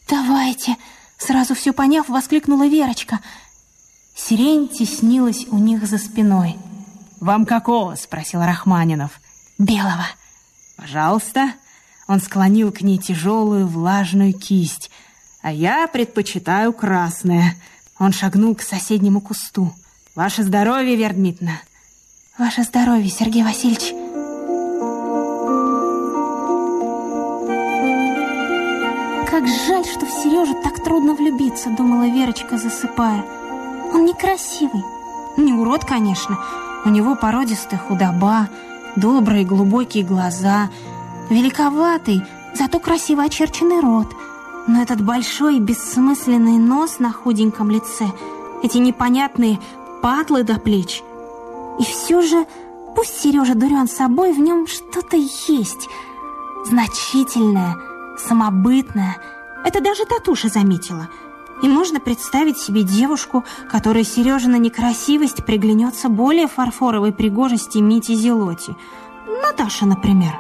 «Давайте», — сразу все поняв, воскликнула Верочка. Сирень теснилась у них за спиной — «Вам какого?» — спросил Рахманинов. «Белого». «Пожалуйста». Он склонил к ней тяжелую влажную кисть. «А я предпочитаю красное». Он шагнул к соседнему кусту. «Ваше здоровье, Вердмитна!» «Ваше здоровье, Сергей Васильевич!» «Как жаль, что в Сережу так трудно влюбиться», — думала Верочка, засыпая. «Он некрасивый. Не урод, конечно, у него породистая худоба, добрые глубокие глаза, великоватый, зато красиво очерченный рот. Но этот большой бессмысленный нос на худеньком лице, эти непонятные патлы до плеч. И все же, пусть Сережа дурен собой, в нем что-то есть. Значительное, самобытное. Это даже Татуша заметила – и можно представить себе девушку, которой Сережина некрасивость приглянется более фарфоровой пригожести Мити Зелоти. Наташа, например.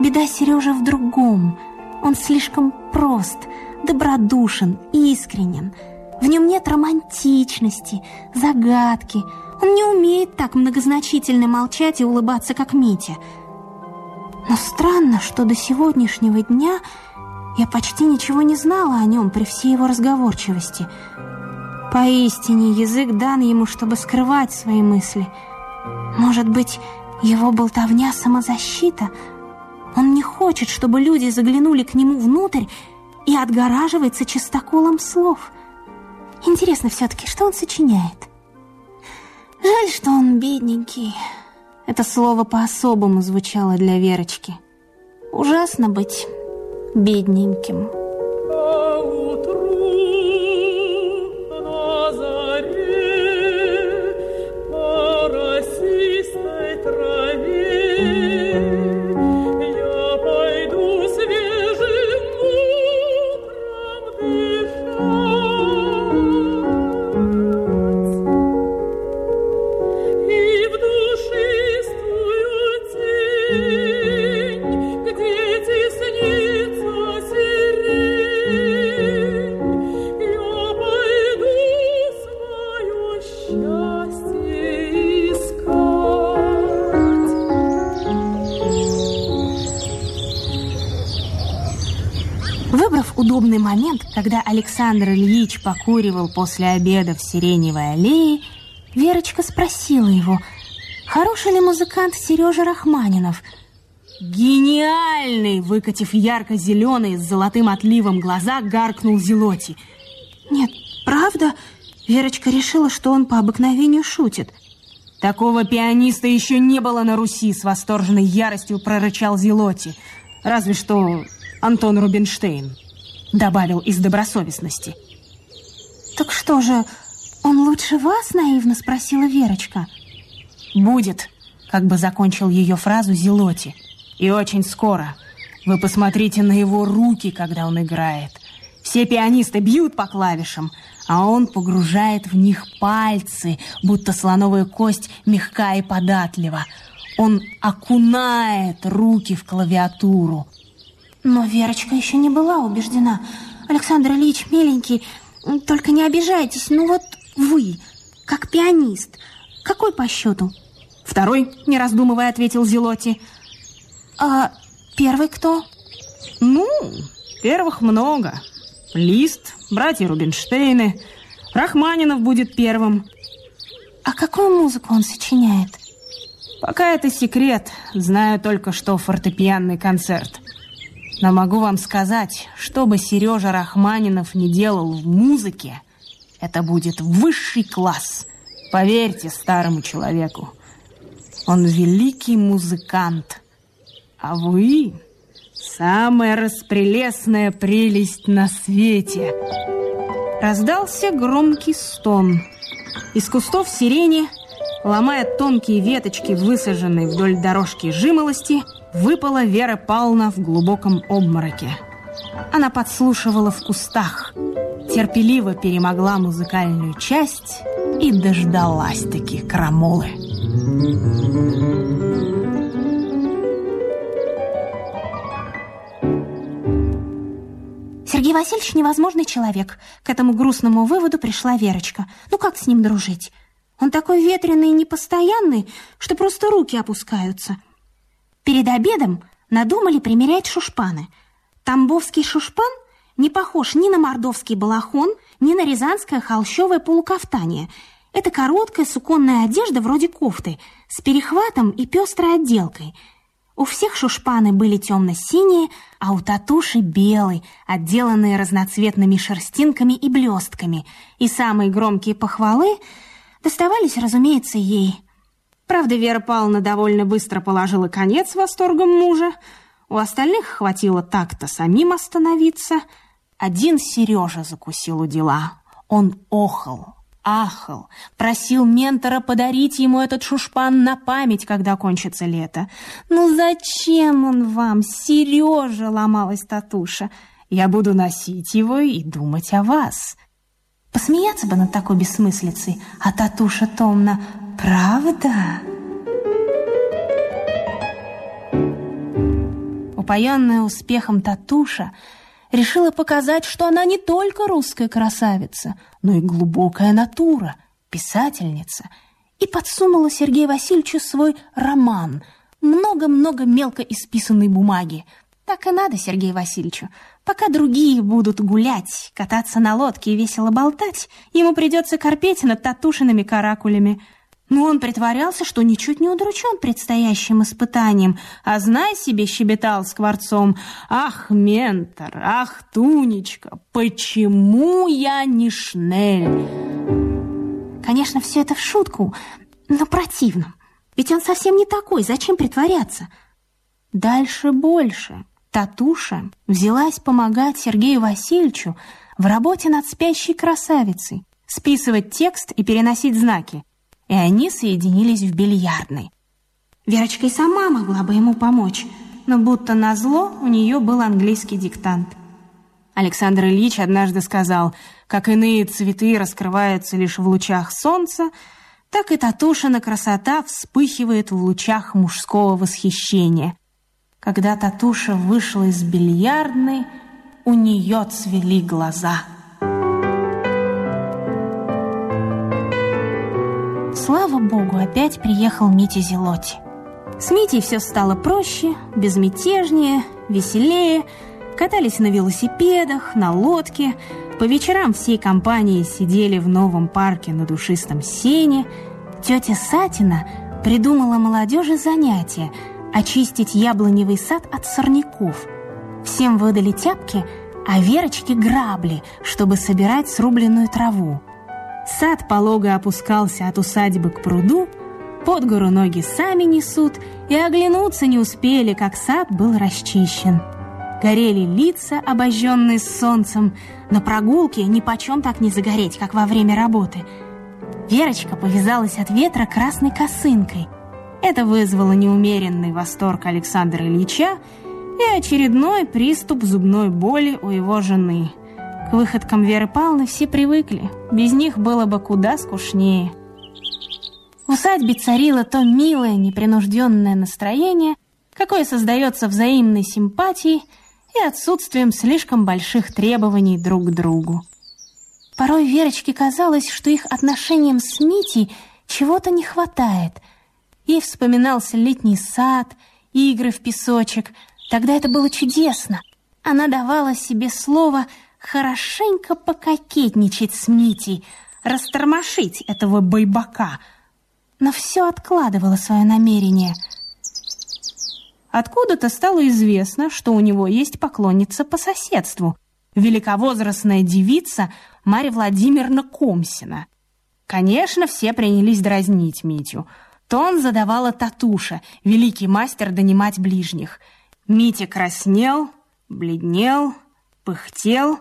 Беда Сережа в другом. Он слишком прост, добродушен, искренен. В нем нет романтичности, загадки. Он не умеет так многозначительно молчать и улыбаться, как Митя. Но странно, что до сегодняшнего дня я почти ничего не знала о нем при всей его разговорчивости. Поистине, язык дан ему, чтобы скрывать свои мысли. Может быть, его болтовня самозащита? Он не хочет, чтобы люди заглянули к нему внутрь и отгораживается чистоколом слов. Интересно все-таки, что он сочиняет? Жаль, что он бедненький. Это слово по-особому звучало для Верочки. Ужасно быть бедненьким. Момент, когда Александр Ильич покуривал после обеда в Сиреневой аллее, Верочка спросила его, хороший ли музыкант Сережа Рахманинов. «Гениальный!» Выкатив ярко-зеленые с золотым отливом глаза, гаркнул Зелоти. «Нет, правда?» Верочка решила, что он по обыкновению шутит. «Такого пианиста еще не было на Руси!» С восторженной яростью прорычал Зелоти. «Разве что Антон Рубинштейн» добавил из добросовестности. «Так что же, он лучше вас?» – наивно спросила Верочка. «Будет», – как бы закончил ее фразу Зелоти. «И очень скоро. Вы посмотрите на его руки, когда он играет. Все пианисты бьют по клавишам, а он погружает в них пальцы, будто слоновая кость мягка и податлива. Он окунает руки в клавиатуру. Но Верочка еще не была убеждена. Александр Ильич, миленький, только не обижайтесь, ну вот вы, как пианист, какой по счету? Второй, не раздумывая, ответил Зелоти. А первый кто? Ну, первых много. Лист, братья Рубинштейны, Рахманинов будет первым. А какую музыку он сочиняет? Пока это секрет. Знаю только, что фортепианный концерт. Но могу вам сказать, что бы Сережа Рахманинов не делал в музыке, это будет высший класс. Поверьте старому человеку. Он великий музыкант. А вы самая распрелестная прелесть на свете. Раздался громкий стон. Из кустов сирени, ломая тонкие веточки, высаженные вдоль дорожки жимолости, выпала Вера Павловна в глубоком обмороке. Она подслушивала в кустах, терпеливо перемогла музыкальную часть и дождалась-таки крамолы. Сергей Васильевич невозможный человек. К этому грустному выводу пришла Верочка. Ну как с ним дружить? Он такой ветреный и непостоянный, что просто руки опускаются – Перед обедом надумали примерять шушпаны. Тамбовский шушпан не похож ни на мордовский балахон, ни на рязанское холщовое полукафтание. Это короткая суконная одежда вроде кофты, с перехватом и пестрой отделкой. У всех шушпаны были темно-синие, а у татуши белый, отделанные разноцветными шерстинками и блестками. И самые громкие похвалы доставались, разумеется, ей – Правда, Вера Павловна довольно быстро положила конец восторгам мужа. У остальных хватило так-то самим остановиться. Один Сережа закусил у дела. Он охал, ахал, просил ментора подарить ему этот шушпан на память, когда кончится лето. «Ну зачем он вам, Сережа?» — ломалась Татуша. «Я буду носить его и думать о вас». Посмеяться бы над такой бессмыслицей, а Татуша томно Правда? Упоенная успехом Татуша решила показать, что она не только русская красавица, но и глубокая натура, писательница, и подсунула Сергею Васильевичу свой роман, много-много мелко исписанной бумаги. Так и надо Сергею Васильевичу. Пока другие будут гулять, кататься на лодке и весело болтать, ему придется корпеть над татушиными каракулями. Но он притворялся, что ничуть не удручен предстоящим испытанием, а, зная себе, щебетал скворцом «Ах, ментор, ах, Тунечка, почему я не Шнель?» Конечно, все это в шутку, но противно. Ведь он совсем не такой, зачем притворяться? Дальше больше. Татуша взялась помогать Сергею Васильевичу в работе над спящей красавицей, списывать текст и переносить знаки. И они соединились в бильярдной. Верочка и сама могла бы ему помочь, но будто назло у нее был английский диктант. Александр Ильич однажды сказал, как иные цветы раскрываются лишь в лучах солнца, так и Татушина красота вспыхивает в лучах мужского восхищения. Когда Татуша вышла из бильярдной, у нее цвели глаза. Слава богу, опять приехал Митя Зелоти. С Митей все стало проще, безмятежнее, веселее. Катались на велосипедах, на лодке – по вечерам всей компанией сидели в новом парке на душистом сене. Тетя Сатина придумала молодежи занятие – очистить яблоневый сад от сорняков. Всем выдали тяпки, а Верочке грабли, чтобы собирать срубленную траву. Сад полого опускался от усадьбы к пруду, под гору ноги сами несут, и оглянуться не успели, как сад был расчищен. Горели лица, обожженные солнцем. На прогулке ни почем так не загореть, как во время работы. Верочка повязалась от ветра красной косынкой. Это вызвало неумеренный восторг Александра Ильича и очередной приступ зубной боли у его жены. Выходкам Веры Павловны все привыкли. Без них было бы куда скучнее. В усадьбе царило то милое, непринужденное настроение, какое создается взаимной симпатией и отсутствием слишком больших требований друг к другу. Порой Верочке казалось, что их отношениям с Митей чего-то не хватает. Ей вспоминался летний сад, игры в песочек. Тогда это было чудесно. Она давала себе слово хорошенько пококетничать с Митей, растормошить этого бойбака. Но все откладывало свое намерение — Откуда-то стало известно, что у него есть поклонница по соседству, великовозрастная девица Марья Владимировна Комсина. Конечно, все принялись дразнить Митю. Тон задавала Татуша, великий мастер донимать ближних. Митя краснел, бледнел, пыхтел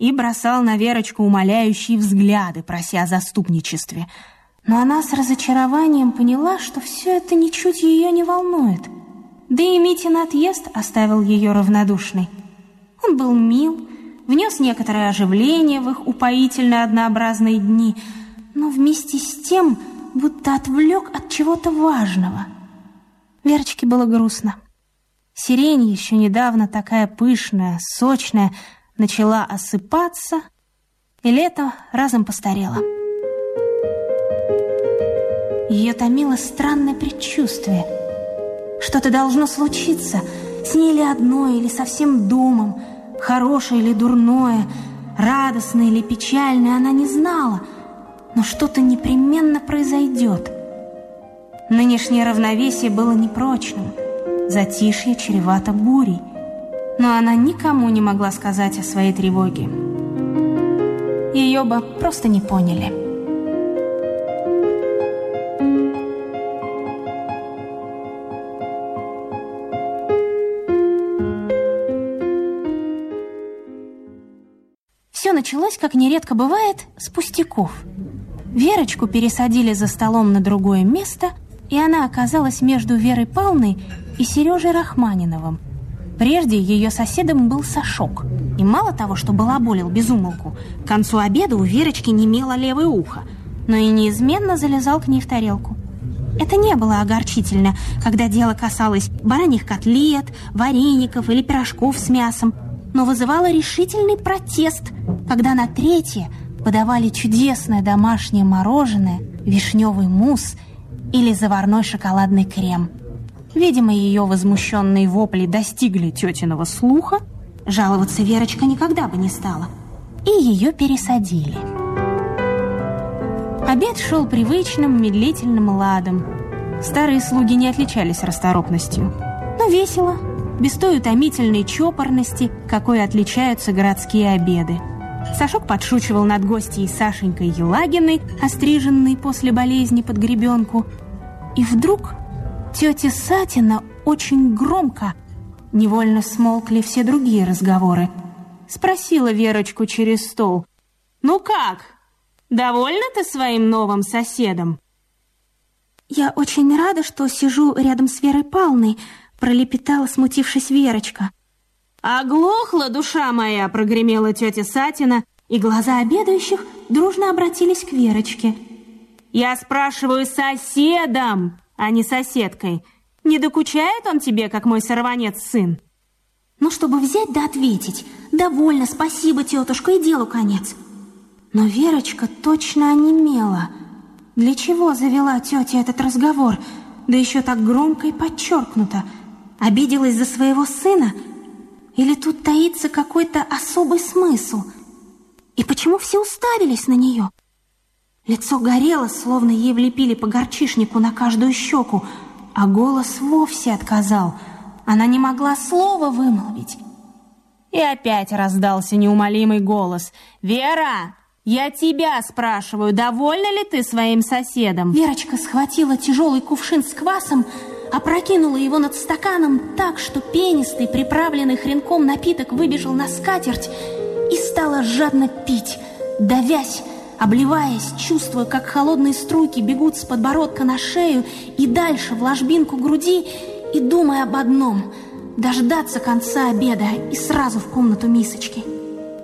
и бросал на Верочку умоляющие взгляды, прося о заступничестве. Но она с разочарованием поняла, что все это ничуть ее не волнует — да и Митин отъезд оставил ее равнодушной. Он был мил, внес некоторое оживление в их упоительно однообразные дни, но вместе с тем будто отвлек от чего-то важного. Верочке было грустно. Сирень, еще недавно такая пышная, сочная, начала осыпаться, и лето разом постарело. Ее томило странное предчувствие — что-то должно случиться, с ней или одной, или со всем домом, хорошее или дурное, радостное или печальное, она не знала, но что-то непременно произойдет. Нынешнее равновесие было непрочным, затишье чревато бурей, но она никому не могла сказать о своей тревоге. Ее бы просто не поняли. Все началось, как нередко бывает, с пустяков. Верочку пересадили за столом на другое место, и она оказалась между Верой Павловной и Сережей Рахманиновым. Прежде ее соседом был Сашок. И мало того, что балаболил безумолку, к концу обеда у Верочки немело левое ухо, но и неизменно залезал к ней в тарелку. Это не было огорчительно, когда дело касалось бараньих котлет, вареников или пирожков с мясом, но вызывало решительный протест, когда на третье подавали чудесное домашнее мороженое, вишневый мусс или заварной шоколадный крем. Видимо, ее возмущенные вопли достигли тетиного слуха. Жаловаться Верочка никогда бы не стала. И ее пересадили. Обед шел привычным, медлительным ладом. Старые слуги не отличались расторопностью. Но весело, без той утомительной чопорности, какой отличаются городские обеды. Сашок подшучивал над гостьей Сашенькой Елагиной, остриженной после болезни под гребенку. И вдруг тетя Сатина очень громко, невольно смолкли все другие разговоры, спросила Верочку через стол. «Ну как, довольна ты своим новым соседом?» «Я очень рада, что сижу рядом с Верой Павловной», пролепетала, смутившись Верочка. «Оглохла душа моя!» — прогремела тетя Сатина, и глаза обедающих дружно обратились к Верочке. «Я спрашиваю соседом, а не соседкой. Не докучает он тебе, как мой сорванец-сын?» Ну, чтобы взять да ответить. «Довольно, спасибо, тетушка, и делу конец». Но Верочка точно онемела. Для чего завела тетя этот разговор? Да еще так громко и подчеркнуто. Обиделась за своего сына — или тут таится какой-то особый смысл? И почему все уставились на нее? Лицо горело, словно ей влепили по горчишнику на каждую щеку, а голос вовсе отказал. Она не могла слова вымолвить. И опять раздался неумолимый голос. «Вера, я тебя спрашиваю, довольна ли ты своим соседом?» Верочка схватила тяжелый кувшин с квасом, опрокинула его над стаканом так, что пенистый, приправленный хренком напиток выбежал на скатерть и стала жадно пить, давясь, обливаясь, чувствуя, как холодные струйки бегут с подбородка на шею и дальше в ложбинку груди, и думая об одном – дождаться конца обеда и сразу в комнату мисочки.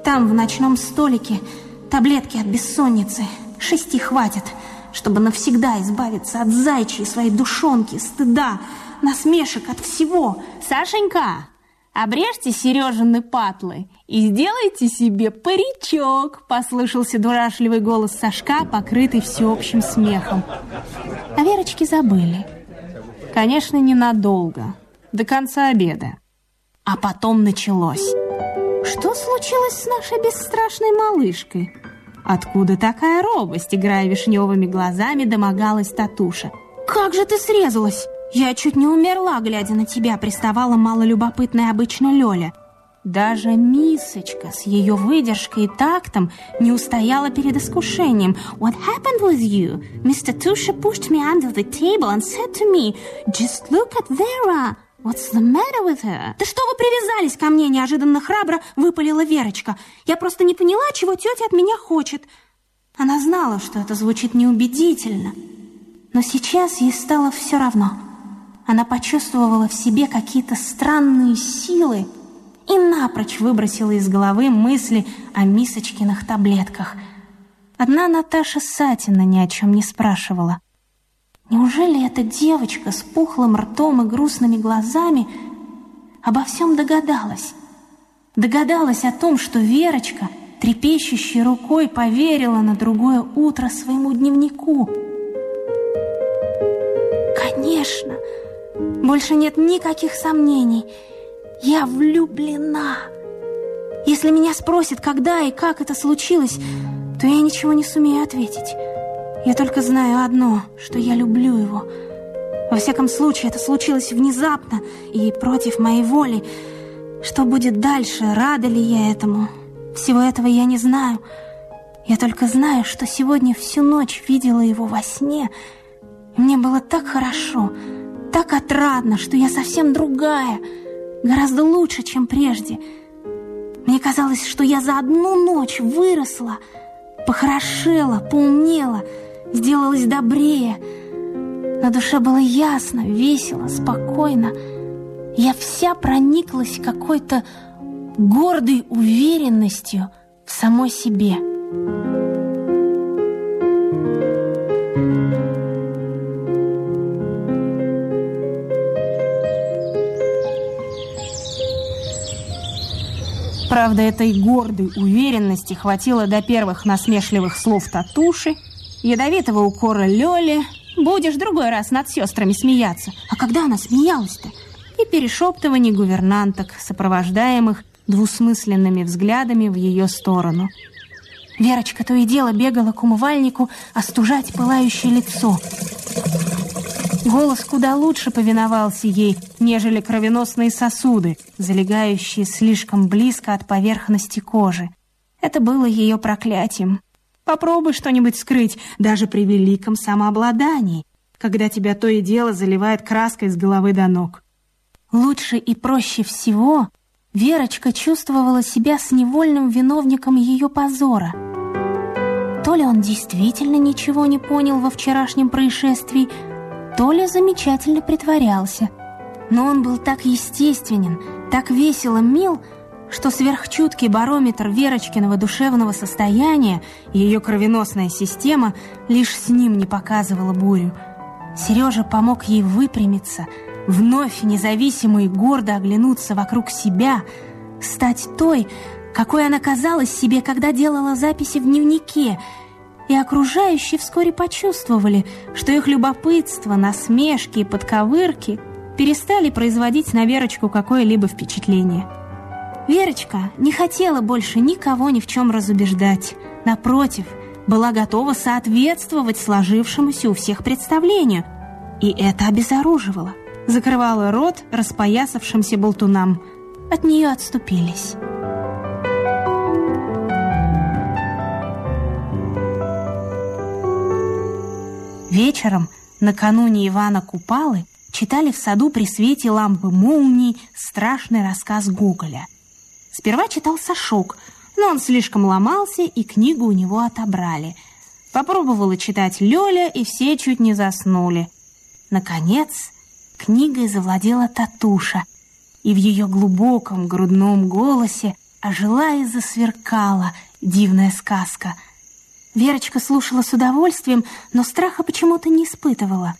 Там, в ночном столике, таблетки от бессонницы, шести хватит – чтобы навсегда избавиться от зайчьей своей душонки, стыда, насмешек от всего. «Сашенька, обрежьте Сережины патлы и сделайте себе паричок!» Послышался дурашливый голос Сашка, покрытый всеобщим смехом. А Верочки забыли. Конечно, ненадолго, до конца обеда. А потом началось. Что случилось с нашей бесстрашной малышкой? Откуда такая робость, играя вишневыми глазами, домогалась Татуша. «Как же ты срезалась! Я чуть не умерла, глядя на тебя», приставала малолюбопытная обычно Лёля. Даже мисочка с ее выдержкой и тактом не устояла перед искушением. «What happened with you? Mr. Tusha pushed me under the table and said to me, just look at Vera!» «What's the matter with her?» «Да что вы привязались ко мне?» Неожиданно храбро выпалила Верочка. «Я просто не поняла, чего тетя от меня хочет». Она знала, что это звучит неубедительно. Но сейчас ей стало все равно. Она почувствовала в себе какие-то странные силы и напрочь выбросила из головы мысли о мисочкиных таблетках. Одна Наташа Сатина ни о чем не спрашивала. Неужели эта девочка с пухлым ртом и грустными глазами обо всем догадалась? Догадалась о том, что Верочка, трепещущей рукой, поверила на другое утро своему дневнику. Конечно, больше нет никаких сомнений. Я влюблена. Если меня спросят, когда и как это случилось, то я ничего не сумею ответить. Я только знаю одно, что я люблю его. Во всяком случае, это случилось внезапно и против моей воли. Что будет дальше, рада ли я этому? Всего этого я не знаю. Я только знаю, что сегодня всю ночь видела его во сне. мне было так хорошо, так отрадно, что я совсем другая, гораздо лучше, чем прежде. Мне казалось, что я за одну ночь выросла, похорошела, поумнела, сделалось добрее. На душе было ясно, весело, спокойно. Я вся прониклась какой-то гордой уверенностью в самой себе. Правда, этой гордой уверенности хватило до первых насмешливых слов Татуши, ядовитого укора Лёли, Будешь другой раз над сестрами смеяться. А когда она смеялась-то? И перешептывание гувернанток, сопровождаемых двусмысленными взглядами в ее сторону. Верочка то и дело бегала к умывальнику остужать пылающее лицо. Голос куда лучше повиновался ей, нежели кровеносные сосуды, залегающие слишком близко от поверхности кожи. Это было ее проклятием. Попробуй что-нибудь скрыть, даже при великом самообладании, когда тебя то и дело заливает краской с головы до ног. Лучше и проще всего Верочка чувствовала себя с невольным виновником ее позора. То ли он действительно ничего не понял во вчерашнем происшествии, то ли замечательно притворялся. Но он был так естественен, так весело мил, что сверхчуткий барометр Верочкиного душевного состояния и ее кровеносная система лишь с ним не показывала бурю. Сережа помог ей выпрямиться, вновь независимо и гордо оглянуться вокруг себя, стать той, какой она казалась себе, когда делала записи в дневнике, и окружающие вскоре почувствовали, что их любопытство, насмешки и подковырки перестали производить на Верочку какое-либо впечатление. Верочка не хотела больше никого ни в чем разубеждать. Напротив, была готова соответствовать сложившемуся у всех представлению. И это обезоруживало. Закрывала рот распоясавшимся болтунам. От нее отступились. Вечером, накануне Ивана Купалы, читали в саду при свете лампы молний страшный рассказ Гоголя – Сперва читал Сашок, но он слишком ломался, и книгу у него отобрали. Попробовала читать Лёля, и все чуть не заснули. Наконец, книгой завладела Татуша, и в ее глубоком грудном голосе ожила и засверкала дивная сказка. Верочка слушала с удовольствием, но страха почему-то не испытывала.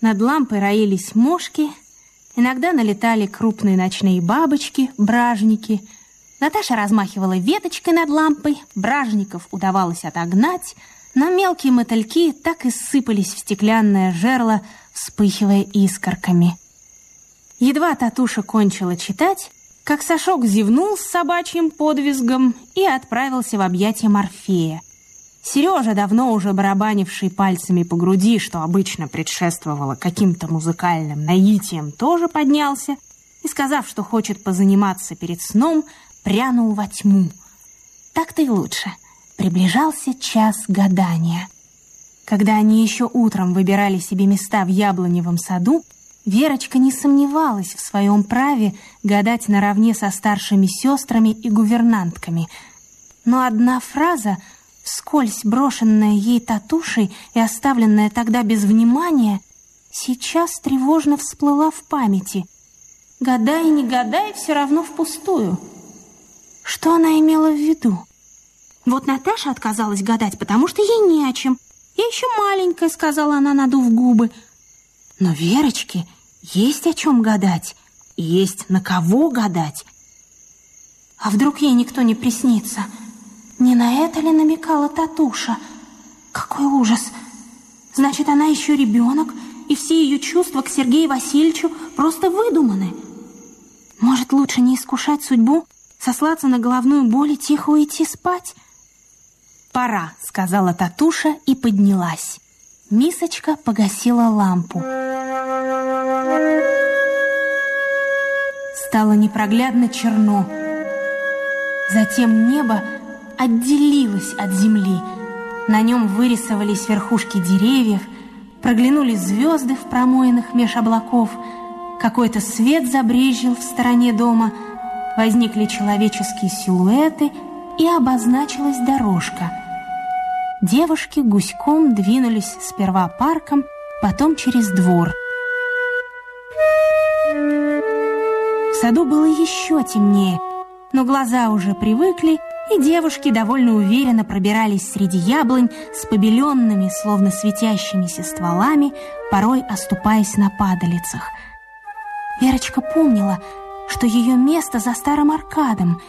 Над лампой роились мошки, иногда налетали крупные ночные бабочки, бражники — Наташа размахивала веточкой над лампой, бражников удавалось отогнать, но мелкие мотыльки так и сыпались в стеклянное жерло, вспыхивая искорками. Едва Татуша кончила читать, как Сашок зевнул с собачьим подвизгом и отправился в объятия Морфея. Сережа, давно уже барабанивший пальцами по груди, что обычно предшествовало каким-то музыкальным наитием, тоже поднялся и, сказав, что хочет позаниматься перед сном, прянул во тьму. Так-то и лучше. Приближался час гадания. Когда они еще утром выбирали себе места в яблоневом саду, Верочка не сомневалась в своем праве гадать наравне со старшими сестрами и гувернантками. Но одна фраза, вскользь брошенная ей татушей и оставленная тогда без внимания, сейчас тревожно всплыла в памяти. «Гадай, не гадай, все равно впустую». Что она имела в виду? Вот Наташа отказалась гадать, потому что ей не о чем. Я еще маленькая, сказала она, надув губы. Но Верочке есть о чем гадать, есть на кого гадать. А вдруг ей никто не приснится? Не на это ли намекала Татуша? Какой ужас! Значит, она еще ребенок, и все ее чувства к Сергею Васильевичу просто выдуманы. Может, лучше не искушать судьбу сослаться на головную боль и тихо уйти спать? «Пора», — сказала Татуша и поднялась. Мисочка погасила лампу. Стало непроглядно черно. Затем небо отделилось от земли. На нем вырисовались верхушки деревьев, проглянули звезды в промоинах меж облаков, какой-то свет забрежил в стороне дома — возникли человеческие силуэты и обозначилась дорожка. Девушки гуськом двинулись сперва парком, потом через двор. В саду было еще темнее, но глаза уже привыкли, и девушки довольно уверенно пробирались среди яблонь с побеленными, словно светящимися стволами, порой оступаясь на падалицах. Верочка помнила, что ее место за старым аркадом,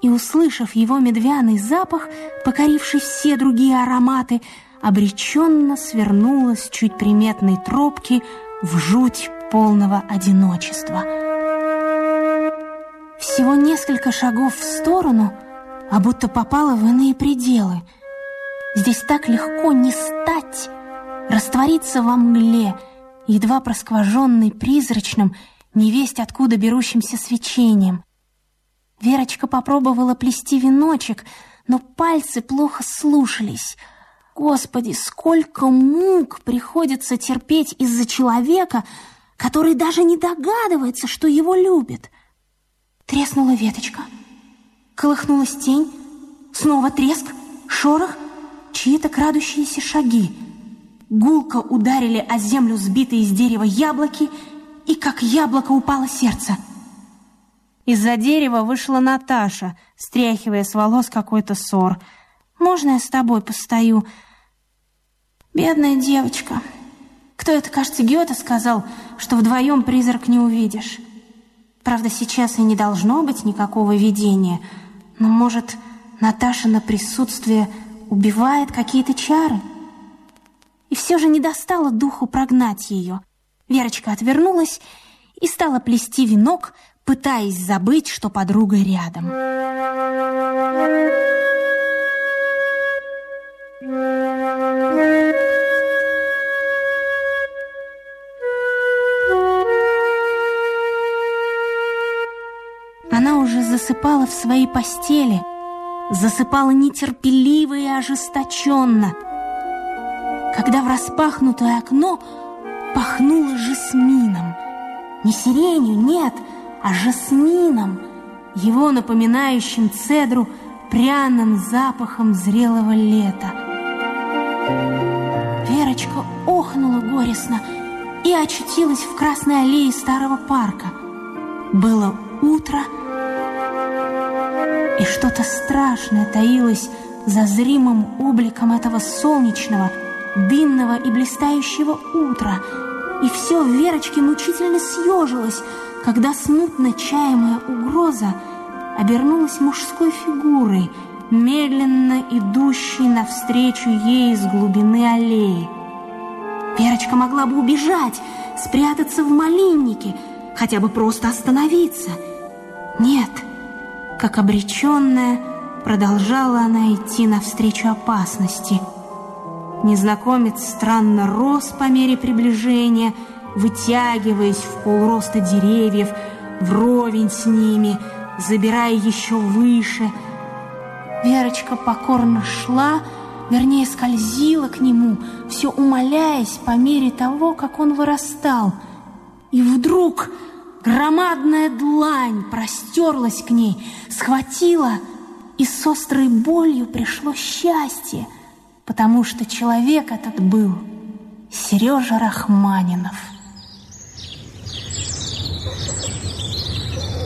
и, услышав его медвяный запах, покоривший все другие ароматы, обреченно свернула с чуть приметной тропки в жуть полного одиночества. Всего несколько шагов в сторону, а будто попала в иные пределы. Здесь так легко не стать, раствориться во мгле, едва проскваженной призрачным, невесть откуда берущимся свечением. Верочка попробовала плести веночек, но пальцы плохо слушались — Господи, сколько мук приходится терпеть из-за человека, который даже не догадывается, что его любит. Треснула веточка, колыхнулась тень, снова треск, шорох, чьи-то крадущиеся шаги. Гулко ударили о землю сбитые из дерева яблоки, и как яблоко упало сердце. Из-за дерева вышла Наташа, стряхивая с волос какой-то ссор. «Можно я с тобой постою?» Бедная девочка. Кто это, кажется, Гёте сказал, что вдвоем призрак не увидишь. Правда, сейчас и не должно быть никакого видения, но, может, Наташа на присутствие убивает какие-то чары? И все же не достало духу прогнать ее. Верочка отвернулась и стала плести венок, пытаясь забыть, что подруга рядом. Засыпала в своей постели, засыпала нетерпеливо и ожесточенно, когда в распахнутое окно пахнуло жасмином. Не сиренью, нет, а жасмином, его напоминающим цедру пряным запахом зрелого лета. Верочка охнула горестно и очутилась в красной аллее старого парка. Было утро, и что-то страшное таилось за зримым обликом этого солнечного, дымного и блистающего утра. И все в Верочке мучительно съежилось, когда смутно чаемая угроза обернулась мужской фигурой, медленно идущей навстречу ей из глубины аллеи. Верочка могла бы убежать, спрятаться в малиннике, хотя бы просто остановиться. Как обреченная, продолжала она идти навстречу опасности. Незнакомец странно рос по мере приближения, вытягиваясь в полроста деревьев, вровень с ними, забирая еще выше. Верочка покорно шла, вернее, скользила к нему, все умоляясь по мере того, как он вырастал. И вдруг Громадная длань простерлась к ней, схватила, и с острой болью пришло счастье, потому что человек этот был Сережа Рахманинов.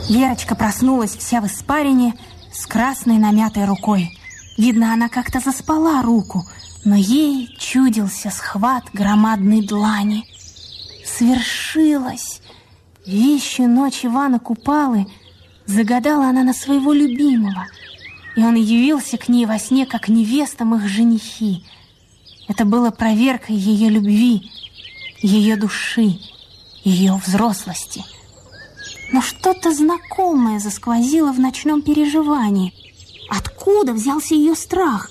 Верочка проснулась вся в испарине с красной намятой рукой. Видно, она как-то заспала руку, но ей чудился схват громадной длани. Свершилось! Вещью ночь Ивана Купалы загадала она на своего любимого, и он явился к ней во сне, как невестам их женихи. Это было проверкой ее любви, ее души, ее взрослости. Но что-то знакомое засквозило в ночном переживании. Откуда взялся ее страх?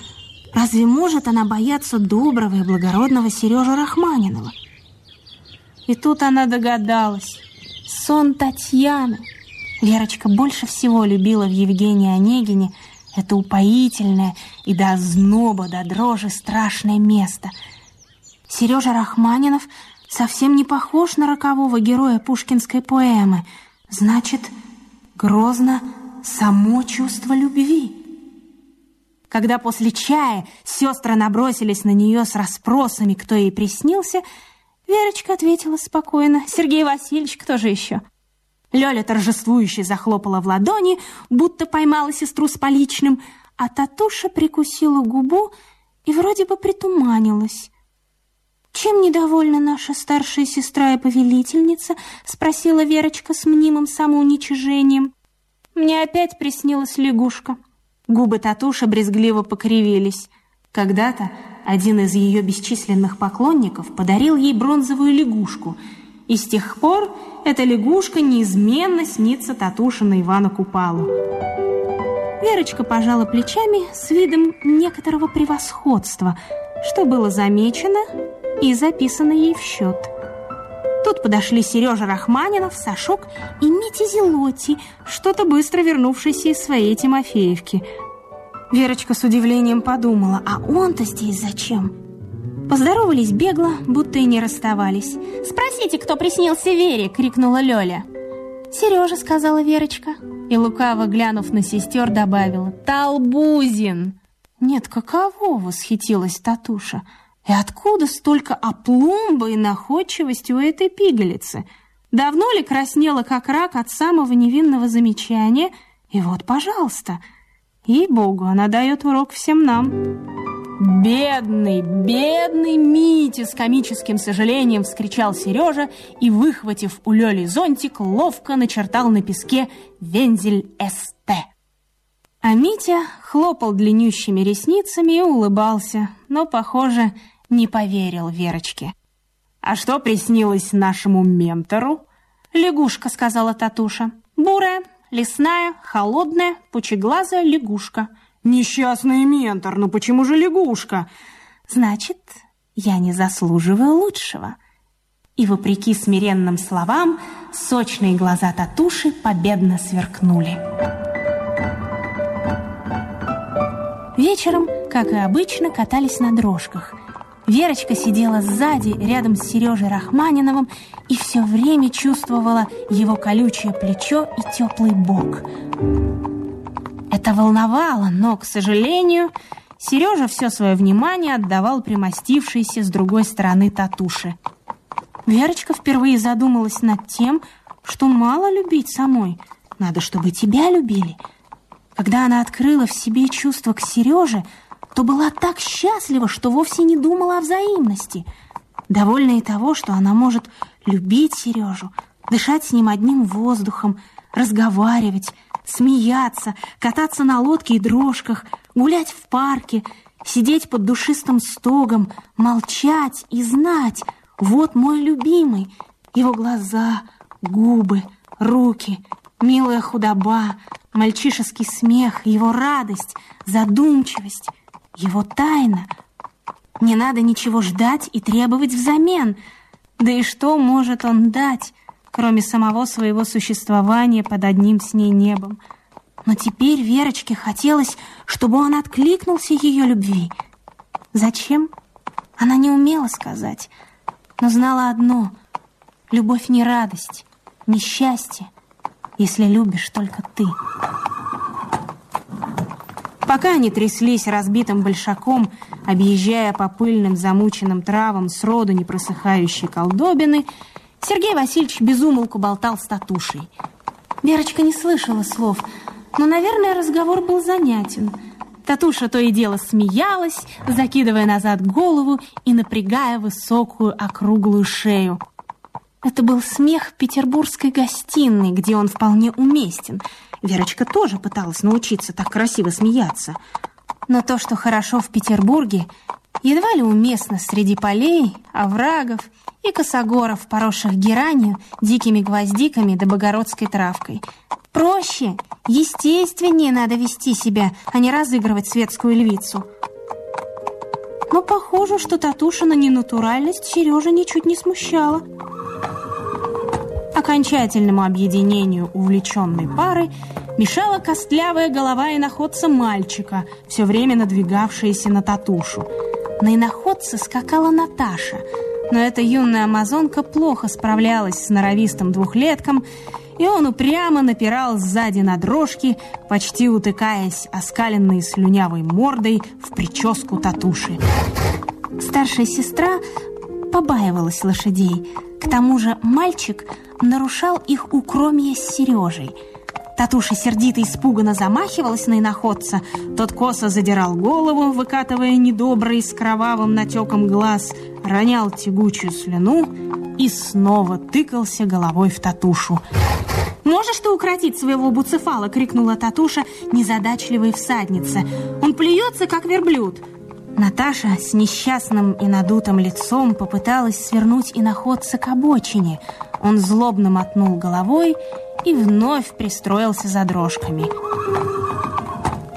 Разве может она бояться доброго и благородного Сережи Рахманинова? И тут она догадалась. Сон Татьяны. Верочка больше всего любила в Евгении Онегине это упоительное и до зноба, до дрожи страшное место. Сережа Рахманинов совсем не похож на рокового героя пушкинской поэмы. Значит, грозно само чувство любви. Когда после чая сестры набросились на нее с расспросами, кто ей приснился, Верочка ответила спокойно. «Сергей Васильевич, кто же еще?» Лёля торжествующе захлопала в ладони, будто поймала сестру с поличным, а Татуша прикусила губу и вроде бы притуманилась. «Чем недовольна наша старшая сестра и повелительница?» — спросила Верочка с мнимым самоуничижением. «Мне опять приснилась лягушка». Губы Татуша брезгливо покривились. Когда-то один из ее бесчисленных поклонников подарил ей бронзовую лягушку, и с тех пор эта лягушка неизменно снится Татушина Ивана Купалу. Верочка пожала плечами с видом некоторого превосходства, что было замечено и записано ей в счет. Тут подошли Сережа Рахманинов, Сашок и Митя Зелоти, что-то быстро вернувшийся из своей Тимофеевки. Верочка с удивлением подумала, а он-то здесь зачем? Поздоровались бегло, будто и не расставались. «Спросите, кто приснился Вере!» — крикнула Лёля. «Сережа», — сказала Верочка. И лукаво, глянув на сестер, добавила «Талбузин!» «Нет, каково!» — восхитилась Татуша. «И откуда столько опломба и находчивости у этой пигалицы? Давно ли краснела как рак от самого невинного замечания? И вот, пожалуйста!» Ей-богу, она дает урок всем нам. «Бедный, бедный Митя!» С комическим сожалением вскричал Сережа и, выхватив у Лёли зонтик, ловко начертал на песке вензель СТ. А Митя хлопал длиннющими ресницами и улыбался, но, похоже, не поверил Верочке. «А что приснилось нашему ментору?» «Лягушка», — сказала Татуша. «Бурая, лесная, холодная, пучеглазая лягушка». Несчастный ментор, ну почему же лягушка? Значит, я не заслуживаю лучшего. И вопреки смиренным словам, сочные глаза Татуши победно сверкнули. Вечером, как и обычно, катались на дрожках. Верочка сидела сзади, рядом с Сережей Рахманиновым, и все время чувствовала его колючее плечо и теплый бок. Это волновало, но, к сожалению, Сережа все свое внимание отдавал примостившейся с другой стороны татуши. Верочка впервые задумалась над тем, что мало любить самой. Надо, чтобы тебя любили. Когда она открыла в себе чувство к Сереже, то была так счастлива, что вовсе не думала о взаимности. Довольна и того, что она может любить Сережу, дышать с ним одним воздухом, разговаривать, смеяться, кататься на лодке и дрожках, гулять в парке, сидеть под душистым стогом, молчать и знать, вот мой любимый, его глаза, губы, руки, милая худоба, мальчишеский смех, его радость, задумчивость, его тайна. Не надо ничего ждать и требовать взамен. Да и что может он дать, кроме самого своего существования под одним с ней небом. Но теперь Верочке хотелось, чтобы он откликнулся ее любви. Зачем? Она не умела сказать, но знала одно — любовь не радость, не счастье, если любишь только ты. Пока они тряслись разбитым большаком, объезжая по пыльным замученным травам сроду непросыхающей колдобины, Сергей Васильевич безумолку болтал с Татушей. Верочка не слышала слов, но, наверное, разговор был занятен. Татуша то и дело смеялась, закидывая назад голову и напрягая высокую округлую шею. Это был смех петербургской гостиной, где он вполне уместен. Верочка тоже пыталась научиться так красиво смеяться. Но то, что хорошо в Петербурге, едва ли уместно среди полей, оврагов и косогоров, поросших геранью, дикими гвоздиками да богородской травкой. Проще, естественнее надо вести себя, а не разыгрывать светскую львицу. Но похоже, что Татушина ненатуральность Сережа ничуть не смущала. Окончательному объединению увлеченной пары мешала костлявая голова иноходца мальчика, все время надвигавшаяся на Татушу. На иноходце скакала Наташа – но эта юная амазонка плохо справлялась с норовистым двухлетком, и он упрямо напирал сзади на дрожки, почти утыкаясь оскаленной слюнявой мордой в прическу татуши. Старшая сестра побаивалась лошадей. К тому же мальчик нарушал их укромье с Сережей – Татуша сердито испуганно замахивалась на иноходца. Тот косо задирал голову, выкатывая недобрый с кровавым натеком глаз, ронял тягучую слюну и снова тыкался головой в Татушу. «Можешь ты укротить своего буцефала?» — крикнула Татуша, незадачливой всадница. «Он плюется, как верблюд». Наташа с несчастным и надутым лицом попыталась свернуть иноходца к обочине. Он злобно мотнул головой и вновь пристроился за дрожками.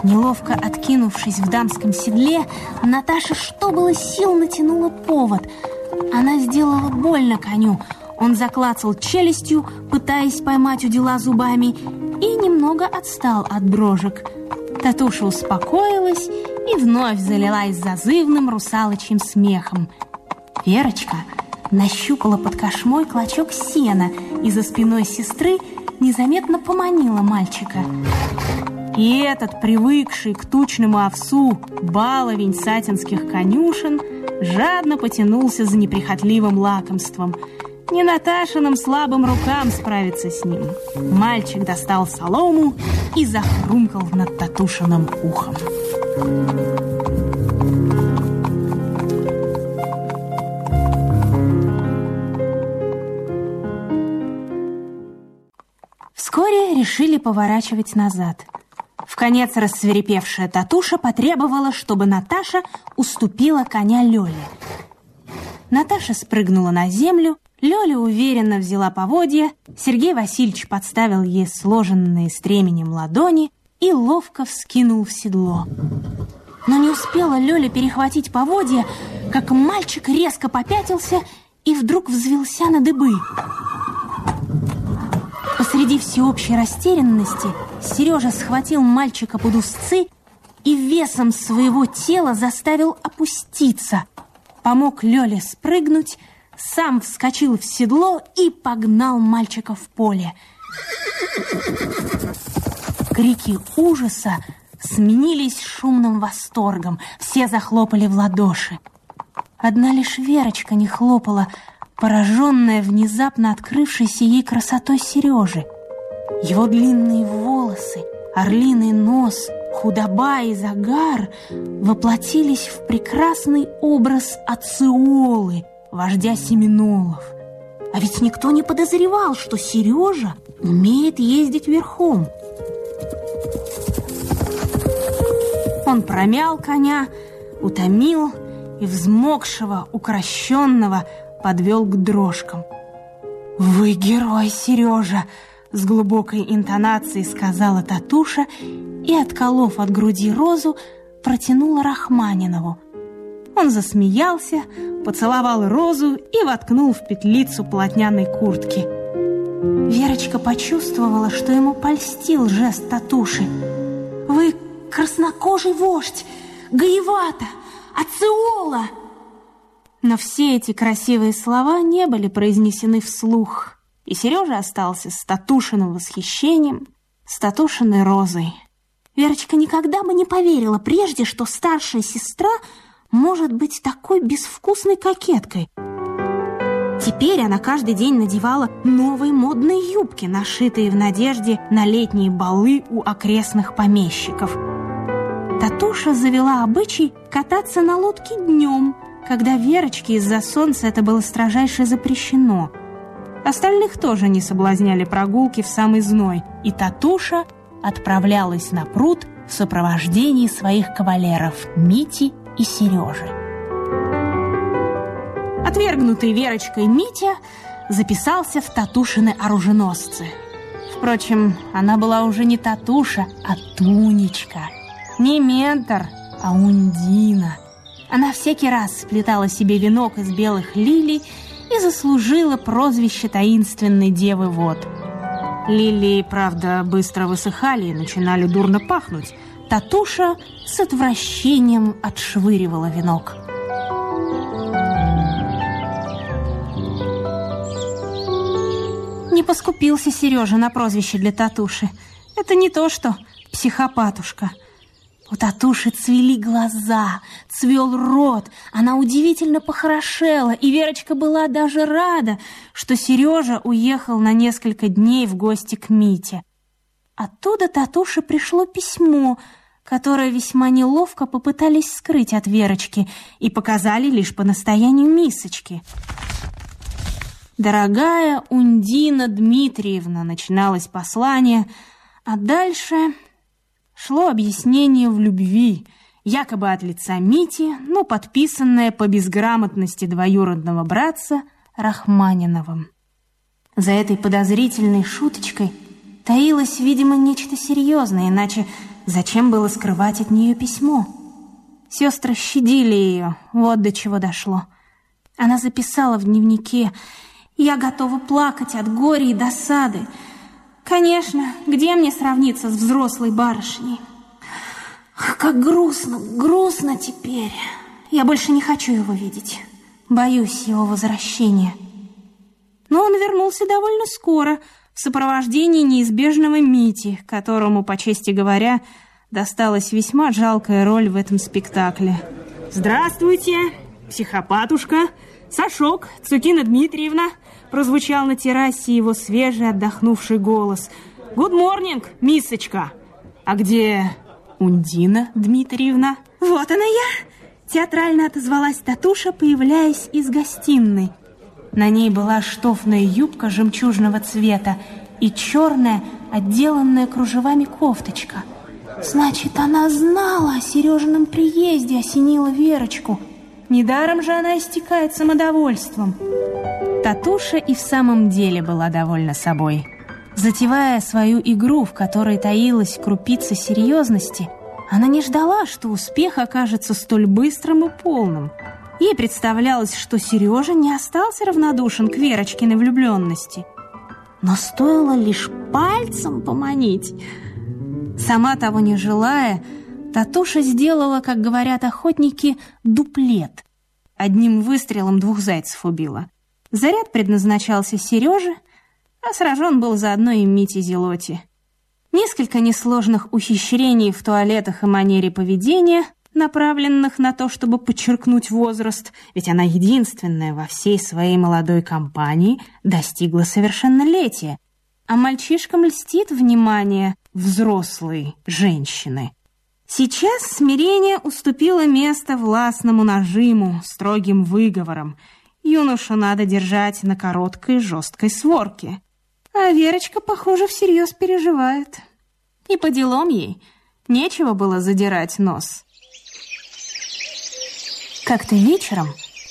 Неловко откинувшись в дамском седле, Наташа, что было сил, натянула повод. Она сделала больно коню. Он заклацал челюстью, пытаясь поймать у дела зубами, и немного отстал от дрожек. Татуша успокоилась и вновь залилась зазывным русалочьим смехом. Верочка нащупала под кошмой клочок сена и за спиной сестры незаметно поманила мальчика. И этот, привыкший к тучному овсу, баловень сатинских конюшен, жадно потянулся за неприхотливым лакомством. Не Наташиным слабым рукам справиться с ним. Мальчик достал солому и захрумкал над Татушиным ухом. Вскоре решили поворачивать назад. В конец рассверепевшая Татуша потребовала, чтобы Наташа уступила коня Лёле. Наташа спрыгнула на землю, Лёля уверенно взяла поводья, Сергей Васильевич подставил ей сложенные стременем ладони и ловко вскинул в седло. Но не успела Лёля перехватить поводья, как мальчик резко попятился и вдруг взвелся на дыбы. Посреди всеобщей растерянности Сережа схватил мальчика под узцы и весом своего тела заставил опуститься. Помог Лёле спрыгнуть, сам вскочил в седло и погнал мальчика в поле. Крики ужаса сменились шумным восторгом. Все захлопали в ладоши. Одна лишь Верочка не хлопала, пораженная внезапно открывшейся ей красотой Сережи. Его длинные волосы, орлиный нос, худоба и загар воплотились в прекрасный образ Ациолы, вождя Семенолов. А ведь никто не подозревал, что Сережа умеет ездить верхом. Он промял коня, утомил и взмокшего, укращенного подвел к дрожкам. «Вы герой, Сережа!» С глубокой интонацией сказала Татуша и, отколов от груди розу, протянула Рахманинову. Он засмеялся, поцеловал розу и воткнул в петлицу полотняной куртки. Верочка почувствовала, что ему польстил жест Татуши. «Вы краснокожий вождь, Гаевата, Ациола!» Но все эти красивые слова не были произнесены вслух, и Сережа остался с Татушиным восхищением, с Татушиной розой. Верочка никогда бы не поверила прежде, что старшая сестра может быть такой безвкусной кокеткой. Теперь она каждый день надевала новые модные юбки, нашитые в надежде на летние балы у окрестных помещиков. Татуша завела обычай кататься на лодке днем – когда Верочке из-за солнца это было строжайше запрещено. Остальных тоже не соблазняли прогулки в самый зной, и Татуша отправлялась на пруд в сопровождении своих кавалеров Мити и Сережи. Отвергнутый Верочкой Митя записался в Татушины оруженосцы. Впрочем, она была уже не Татуша, а Тунечка. Не ментор, а Ундина – она всякий раз сплетала себе венок из белых лилий и заслужила прозвище таинственной девы вод. Лилии, правда, быстро высыхали и начинали дурно пахнуть. Татуша с отвращением отшвыривала венок. Не поскупился Сережа на прозвище для Татуши. Это не то что психопатушка – у Татуши цвели глаза, цвел рот, она удивительно похорошела, и Верочка была даже рада, что Сережа уехал на несколько дней в гости к Мите. Оттуда Татуше пришло письмо, которое весьма неловко попытались скрыть от Верочки и показали лишь по настоянию Мисочки. «Дорогая Ундина Дмитриевна», начиналось послание, а дальше шло объяснение в любви якобы от лица Мити, но подписанное по безграмотности двоюродного братца Рахманиновым. За этой подозрительной шуточкой таилось, видимо, нечто серьезное, иначе зачем было скрывать от нее письмо? Сестры щадили ее, вот до чего дошло. Она записала в дневнике «Я готова плакать от горя и досады». Конечно, где мне сравниться с взрослой барышней? Как грустно, грустно теперь. Я больше не хочу его видеть. Боюсь его возвращения. Но он вернулся довольно скоро, в сопровождении неизбежного Мити, которому, по чести говоря, досталась весьма жалкая роль в этом спектакле. «Здравствуйте, психопатушка! Сашок, Цукина Дмитриевна!» Прозвучал на террасе его свежий отдохнувший голос. «Гуд морнинг, миссочка!» «А где Ундина Дмитриевна?» «Вот она я!» Театрально отозвалась Татуша, появляясь из гостиной. На ней была штофная юбка жемчужного цвета и черная, отделанная кружевами кофточка. Значит, она знала о Сережином приезде, осенила Верочку. Недаром же она истекает самодовольством. Татуша и в самом деле была довольна собой. Затевая свою игру, в которой таилась крупица серьезности, она не ждала, что успех окажется столь быстрым и полным – Ей представлялось, что Сережа не остался равнодушен к Верочкиной влюбленности. Но стоило лишь пальцем поманить. Сама того не желая, Татуша сделала, как говорят охотники, дуплет. Одним выстрелом двух зайцев убила. Заряд предназначался Сереже, а сражен был заодно и Мити Зелоти. Несколько несложных ухищрений в туалетах и манере поведения — направленных на то, чтобы подчеркнуть возраст, ведь она единственная во всей своей молодой компании достигла совершеннолетия, а мальчишкам льстит внимание взрослой женщины. Сейчас смирение уступило место властному нажиму, строгим выговорам. Юношу надо держать на короткой жесткой сворке. А Верочка, похоже, всерьез переживает. И по делам ей нечего было задирать нос. Как-то вечером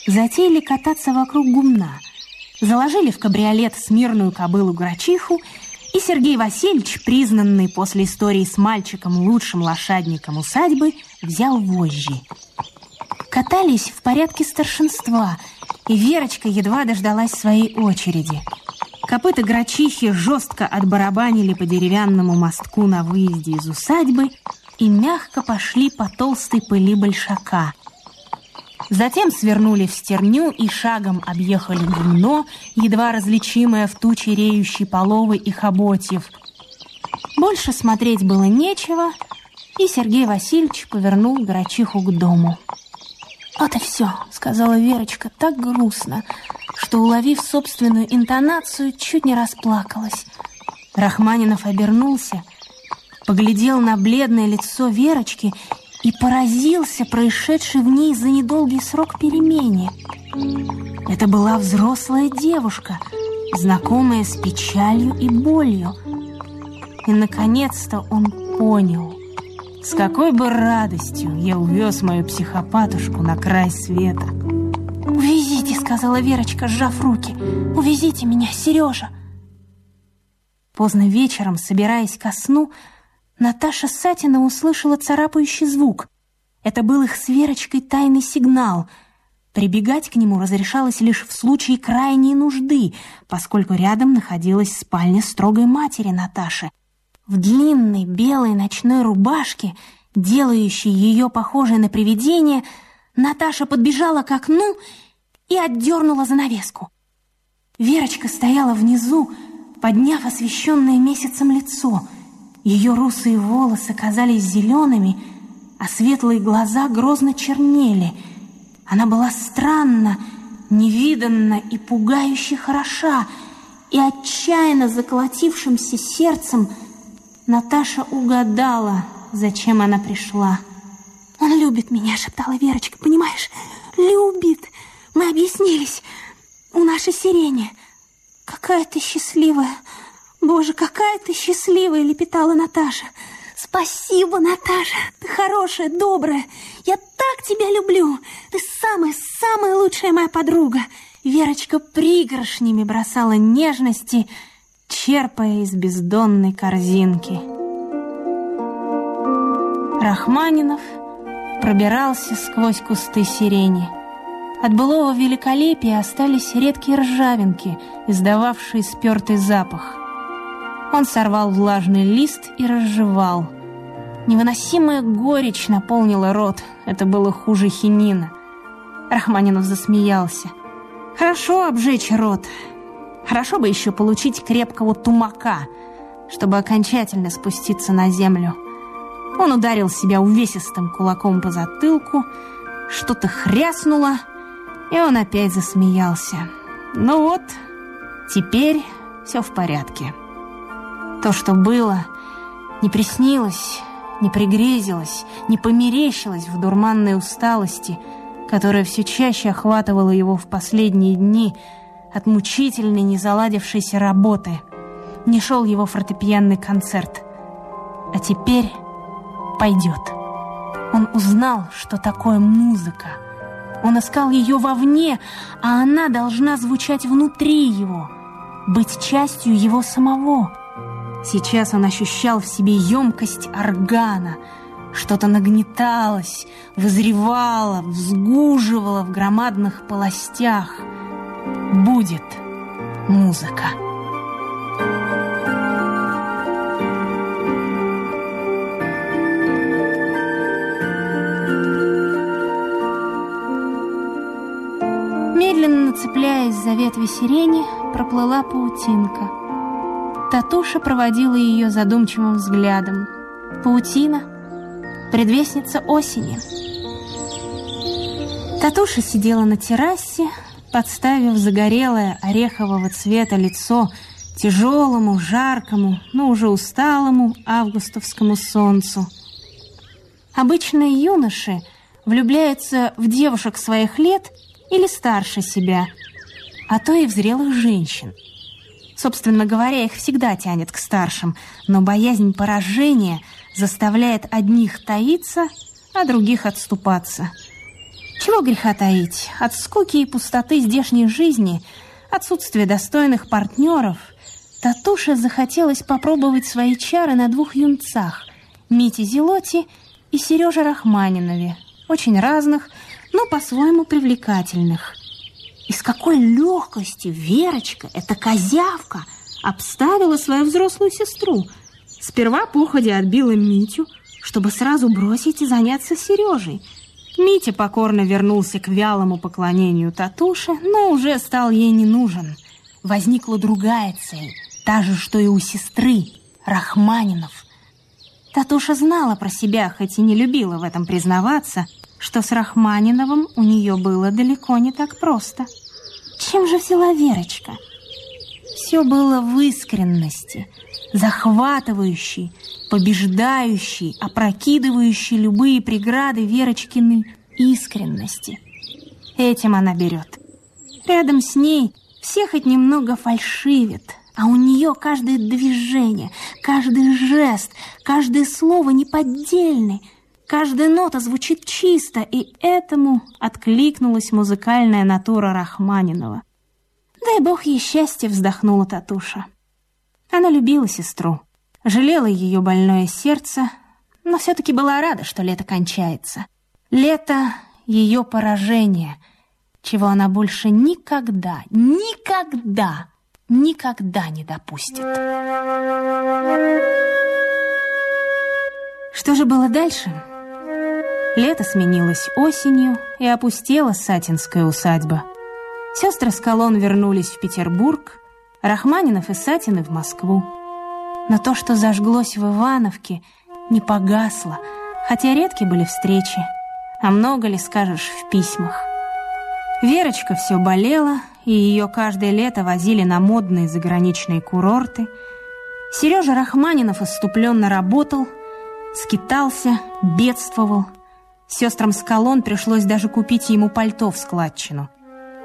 затеяли кататься вокруг гумна, заложили в кабриолет смирную кобылу-грачиху, и Сергей Васильевич, признанный после истории с мальчиком лучшим лошадником усадьбы, взял вожжи. Катались в порядке старшинства, и Верочка едва дождалась своей очереди. Копыта грачихи жестко отбарабанили по деревянному мостку на выезде из усадьбы и мягко пошли по толстой пыли большака – Затем свернули в стерню и шагом объехали гумно, едва различимое в туче реющей половы и хоботьев. Больше смотреть было нечего, и Сергей Васильевич повернул грачиху к дому. «Вот и все», — сказала Верочка, так грустно, что, уловив собственную интонацию, чуть не расплакалась. Рахманинов обернулся, поглядел на бледное лицо Верочки и поразился происшедшей в ней за недолгий срок перемене. Это была взрослая девушка, знакомая с печалью и болью. И, наконец-то, он понял, с какой бы радостью я увез мою психопатушку на край света. «Увезите», — сказала Верочка, сжав руки. «Увезите меня, Сережа!» Поздно вечером, собираясь ко сну, Наташа Сатина услышала царапающий звук. Это был их с Верочкой тайный сигнал. Прибегать к нему разрешалось лишь в случае крайней нужды, поскольку рядом находилась спальня строгой матери Наташи. В длинной белой ночной рубашке, делающей ее похожей на привидение, Наташа подбежала к окну и отдернула занавеску. Верочка стояла внизу, подняв освещенное месяцем лицо — ее русые волосы казались зелеными, а светлые глаза грозно чернели. Она была странна, невиданна и пугающе хороша, и отчаянно заколотившимся сердцем Наташа угадала, зачем она пришла. «Он любит меня», — шептала Верочка, «понимаешь? Любит! Мы объяснились. У нашей сирени. Какая ты счастливая!» «Боже, какая ты счастливая!» — лепетала Наташа. Спасибо, Наташа. Ты хорошая, добрая. Я так тебя люблю. Ты самая-самая лучшая моя подруга. Верочка пригоршнями бросала нежности, черпая из бездонной корзинки. Рахманинов пробирался сквозь кусты сирени. От былого великолепия остались редкие ржавинки, издававшие спертый запах. Он сорвал влажный лист и разжевал. Невыносимая горечь наполнила рот. Это было хуже хинина. Рахманинов засмеялся. Хорошо обжечь рот. Хорошо бы еще получить крепкого тумака, чтобы окончательно спуститься на землю. Он ударил себя увесистым кулаком по затылку, что-то хряснуло, и он опять засмеялся. Ну вот, теперь все в порядке. То, что было, не приснилось, не пригрезилось, не померещилось в дурманной усталости, которая все чаще охватывала его в последние дни от мучительной незаладившейся работы. Не шел его фортепианный концерт. А теперь пойдет. Он узнал, что такое музыка — он искал ее вовне, а она должна звучать внутри его, быть частью его самого. Сейчас он ощущал в себе емкость органа. Что-то нагнеталось, вызревало, взгуживало в громадных полостях. Будет музыка. Медленно цепляясь за ветви сирени, проплыла паутинка. Татуша проводила ее задумчивым взглядом. Паутина — предвестница осени. Татуша сидела на террасе, подставив загорелое орехового цвета лицо тяжелому, жаркому, но уже усталому августовскому солнцу. Обычные юноши влюбляются в девушек своих лет — или старше себя, а то и в зрелых женщин. Собственно говоря, их всегда тянет к старшим, но боязнь поражения заставляет одних таиться, а других отступаться. Чего греха таить? От скуки и пустоты здешней жизни, отсутствия достойных партнеров, Татуше захотелось попробовать свои чары на двух юнцах — Мите Зелоти и Сереже Рахманинове, очень разных, но по-своему привлекательных. И с какой легкостью Верочка, эта козявка, обставила свою взрослую сестру. Сперва походя отбила Митю, чтобы сразу бросить и заняться Сережей. Митя покорно вернулся к вялому поклонению Татуши, но уже стал ей не нужен. Возникла другая цель, та же, что и у сестры, Рахманинов. Татуша знала про себя, хоть и не любила в этом признаваться – что с Рахманиновым у нее было далеко не так просто. Чем же взяла Верочка? Все было в искренности, захватывающей, побеждающей, опрокидывающей любые преграды Верочкиной искренности. Этим она берет. Рядом с ней все хоть немного фальшивит, а у нее каждое движение, каждый жест, каждое слово неподдельный — Каждая нота звучит чисто, и этому откликнулась музыкальная натура Рахманинова. «Дай бог ей счастье!» — вздохнула Татуша. Она любила сестру, жалела ее больное сердце, но все-таки была рада, что лето кончается. Лето — ее поражение, чего она больше никогда, никогда, никогда не допустит. Что же было дальше? Лето сменилось осенью, и опустела Сатинская усадьба. Сестры Скалон вернулись в Петербург, Рахманинов и Сатины в Москву. Но то, что зажглось в Ивановке, не погасло, хотя редки были встречи, а много ли скажешь в письмах. Верочка все болела, и ее каждое лето возили на модные заграничные курорты. Сережа Рахманинов иступленно работал, скитался, бедствовал – Сестрам с колонн пришлось даже купить ему пальто в складчину.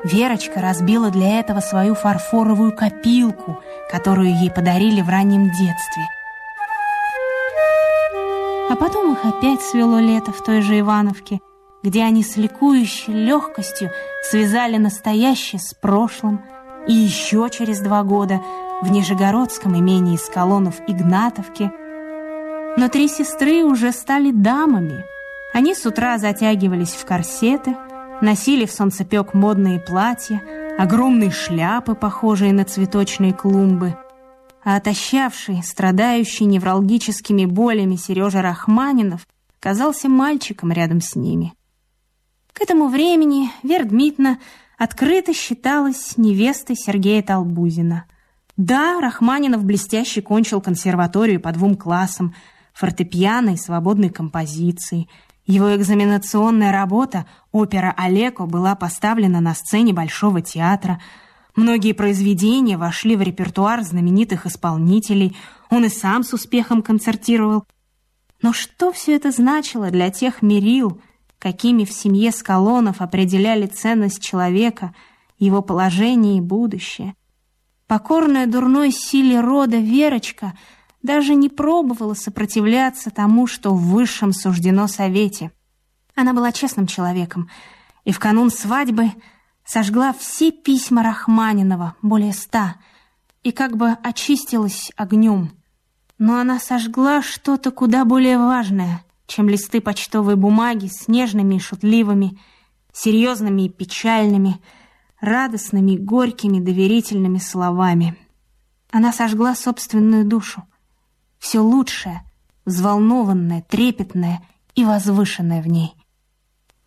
Верочка разбила для этого свою фарфоровую копилку, которую ей подарили в раннем детстве. А потом их опять свело лето в той же Ивановке, где они с ликующей легкостью связали настоящее с прошлым, и еще через два года в Нижегородском имении Скалонов Игнатовке. Но три сестры уже стали дамами. Они с утра затягивались в корсеты, носили в солнцепек модные платья, огромные шляпы, похожие на цветочные клумбы. А отощавший, страдающий невралгическими болями Сережа Рахманинов казался мальчиком рядом с ними. К этому времени Вера Дмитриевна открыто считалась невестой Сергея Толбузина. Да, Рахманинов блестяще кончил консерваторию по двум классам, фортепиано и свободной композиции. Его экзаменационная работа, опера «Олеко», была поставлена на сцене Большого театра. Многие произведения вошли в репертуар знаменитых исполнителей. Он и сам с успехом концертировал. Но что все это значило для тех мерил, какими в семье Скалонов определяли ценность человека, его положение и будущее. Покорная дурной силе рода Верочка даже не пробовала сопротивляться тому, что в высшем суждено совете. Она была честным человеком, и в канун свадьбы сожгла все письма Рахманинова, более ста, и как бы очистилась огнем. Но она сожгла что-то куда более важное — чем листы почтовой бумаги с нежными и шутливыми, серьезными и печальными, радостными и горькими доверительными словами. Она сожгла собственную душу. Все лучшее, взволнованное, трепетное и возвышенное в ней.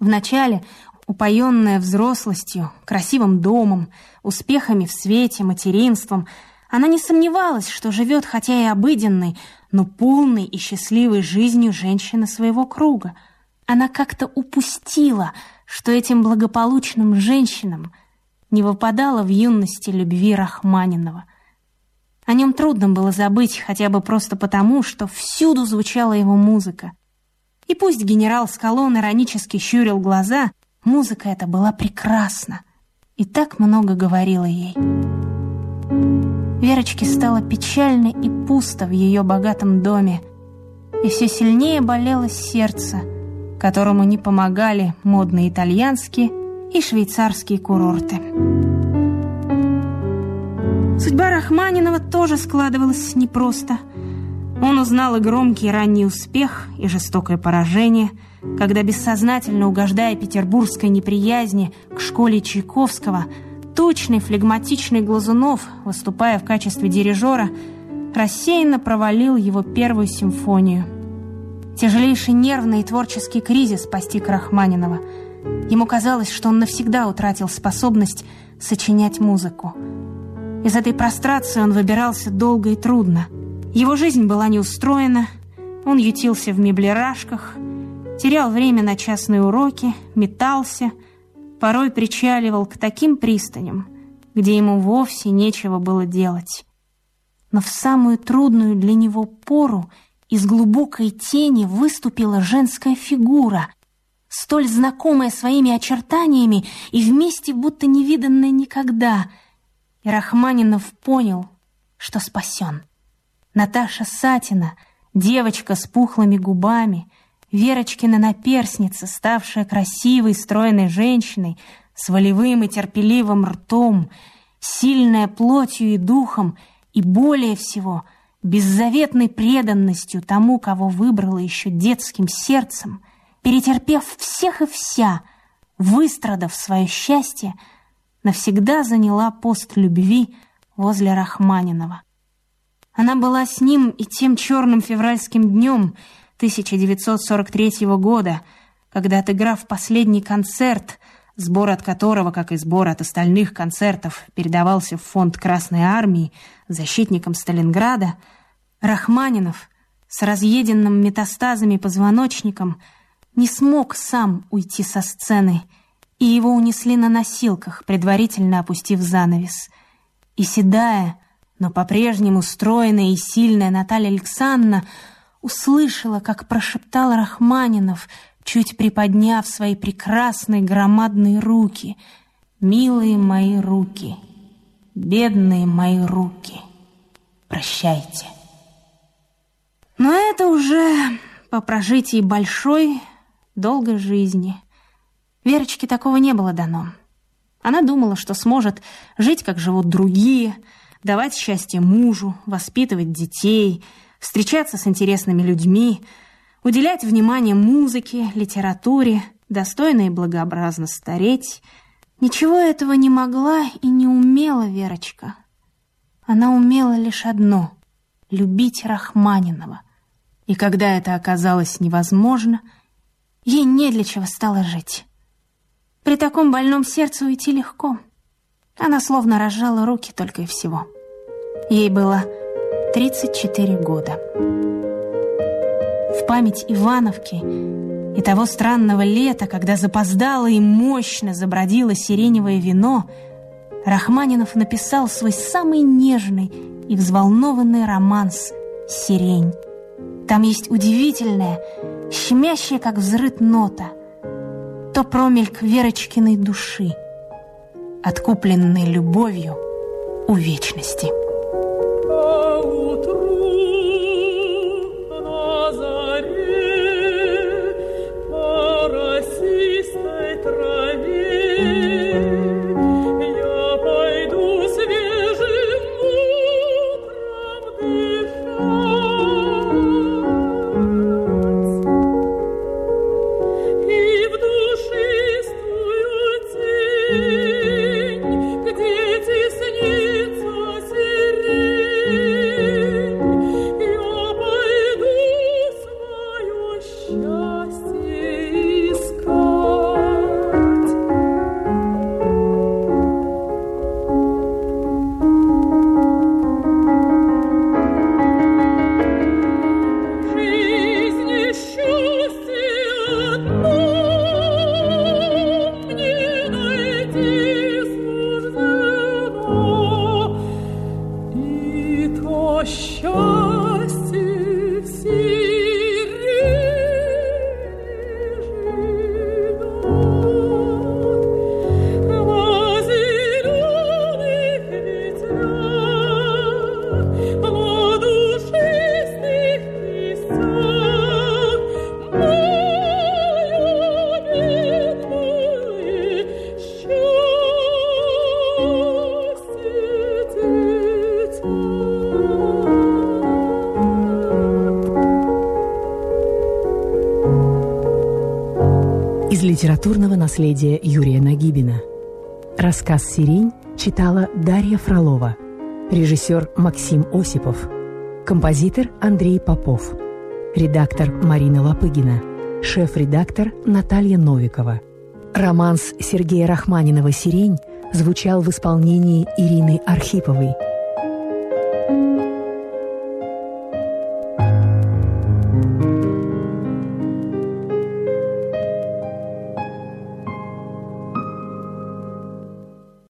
Вначале, упоенная взрослостью, красивым домом, успехами в свете, материнством, она не сомневалась, что живет хотя и обыденной, но полной и счастливой жизнью женщины своего круга. Она как-то упустила, что этим благополучным женщинам не выпадало в юности любви Рахманинова. О нем трудно было забыть хотя бы просто потому, что всюду звучала его музыка. И пусть генерал Скалон иронически щурил глаза, музыка эта была прекрасна и так много говорила ей. Верочке стало печально и пусто в ее богатом доме, и все сильнее болело сердце, которому не помогали модные итальянские и швейцарские курорты. Судьба Рахманинова тоже складывалась непросто. Он узнал и громкий ранний успех, и жестокое поражение, когда, бессознательно угождая петербургской неприязни к школе Чайковского, Тучный, флегматичный Глазунов, выступая в качестве дирижера, рассеянно провалил его первую симфонию. Тяжелейший нервный и творческий кризис постиг Рахманинова. Ему казалось, что он навсегда утратил способность сочинять музыку. Из этой прострации он выбирался долго и трудно. Его жизнь была неустроена, он ютился в меблерашках, терял время на частные уроки, метался — порой причаливал к таким пристаням, где ему вовсе нечего было делать. Но в самую трудную для него пору из глубокой тени выступила женская фигура, столь знакомая своими очертаниями и вместе будто невиданная никогда. И Рахманинов понял, что спасен. Наташа Сатина, девочка с пухлыми губами — Верочкина наперсница, ставшая красивой, стройной женщиной, с волевым и терпеливым ртом, сильная плотью и духом, и более всего беззаветной преданностью тому, кого выбрала еще детским сердцем, перетерпев всех и вся, выстрадав свое счастье, навсегда заняла пост любви возле Рахманинова. Она была с ним и тем черным февральским днем — 1943 года, когда, отыграв последний концерт, сбор от которого, как и сбор от остальных концертов, передавался в фонд Красной Армии защитникам Сталинграда, Рахманинов с разъеденным метастазами позвоночником не смог сам уйти со сцены, и его унесли на носилках, предварительно опустив занавес. И седая, но по-прежнему стройная и сильная Наталья Александровна услышала, как прошептал Рахманинов, чуть приподняв свои прекрасные громадные руки. «Милые мои руки, бедные мои руки, прощайте». Но это уже по прожитии большой, долгой жизни. Верочке такого не было дано. Она думала, что сможет жить, как живут другие, давать счастье мужу, воспитывать детей, встречаться с интересными людьми, уделять внимание музыке, литературе, достойно и благообразно стареть. Ничего этого не могла и не умела Верочка. Она умела лишь одно — любить Рахманинова. И когда это оказалось невозможно, ей не для чего стало жить. При таком больном сердце уйти легко. Она словно разжала руки только и всего. Ей было 34 года. В память Ивановки и того странного лета, когда запоздало и мощно забродило сиреневое вино, Рахманинов написал свой самый нежный и взволнованный романс «Сирень». Там есть удивительная, щемящая, как взрыт нота, то промельк Верочкиной души, откупленной любовью у вечности. Литературного наследия Юрия Нагибина. Рассказ «Сирень» читала Дарья Фролова, режиссер Максим Осипов, композитор Андрей Попов, редактор Марина Лопыгина, шеф-редактор Наталья Новикова. Романс Сергея Рахманинова «Сирень» звучал в исполнении Ирины Архиповой –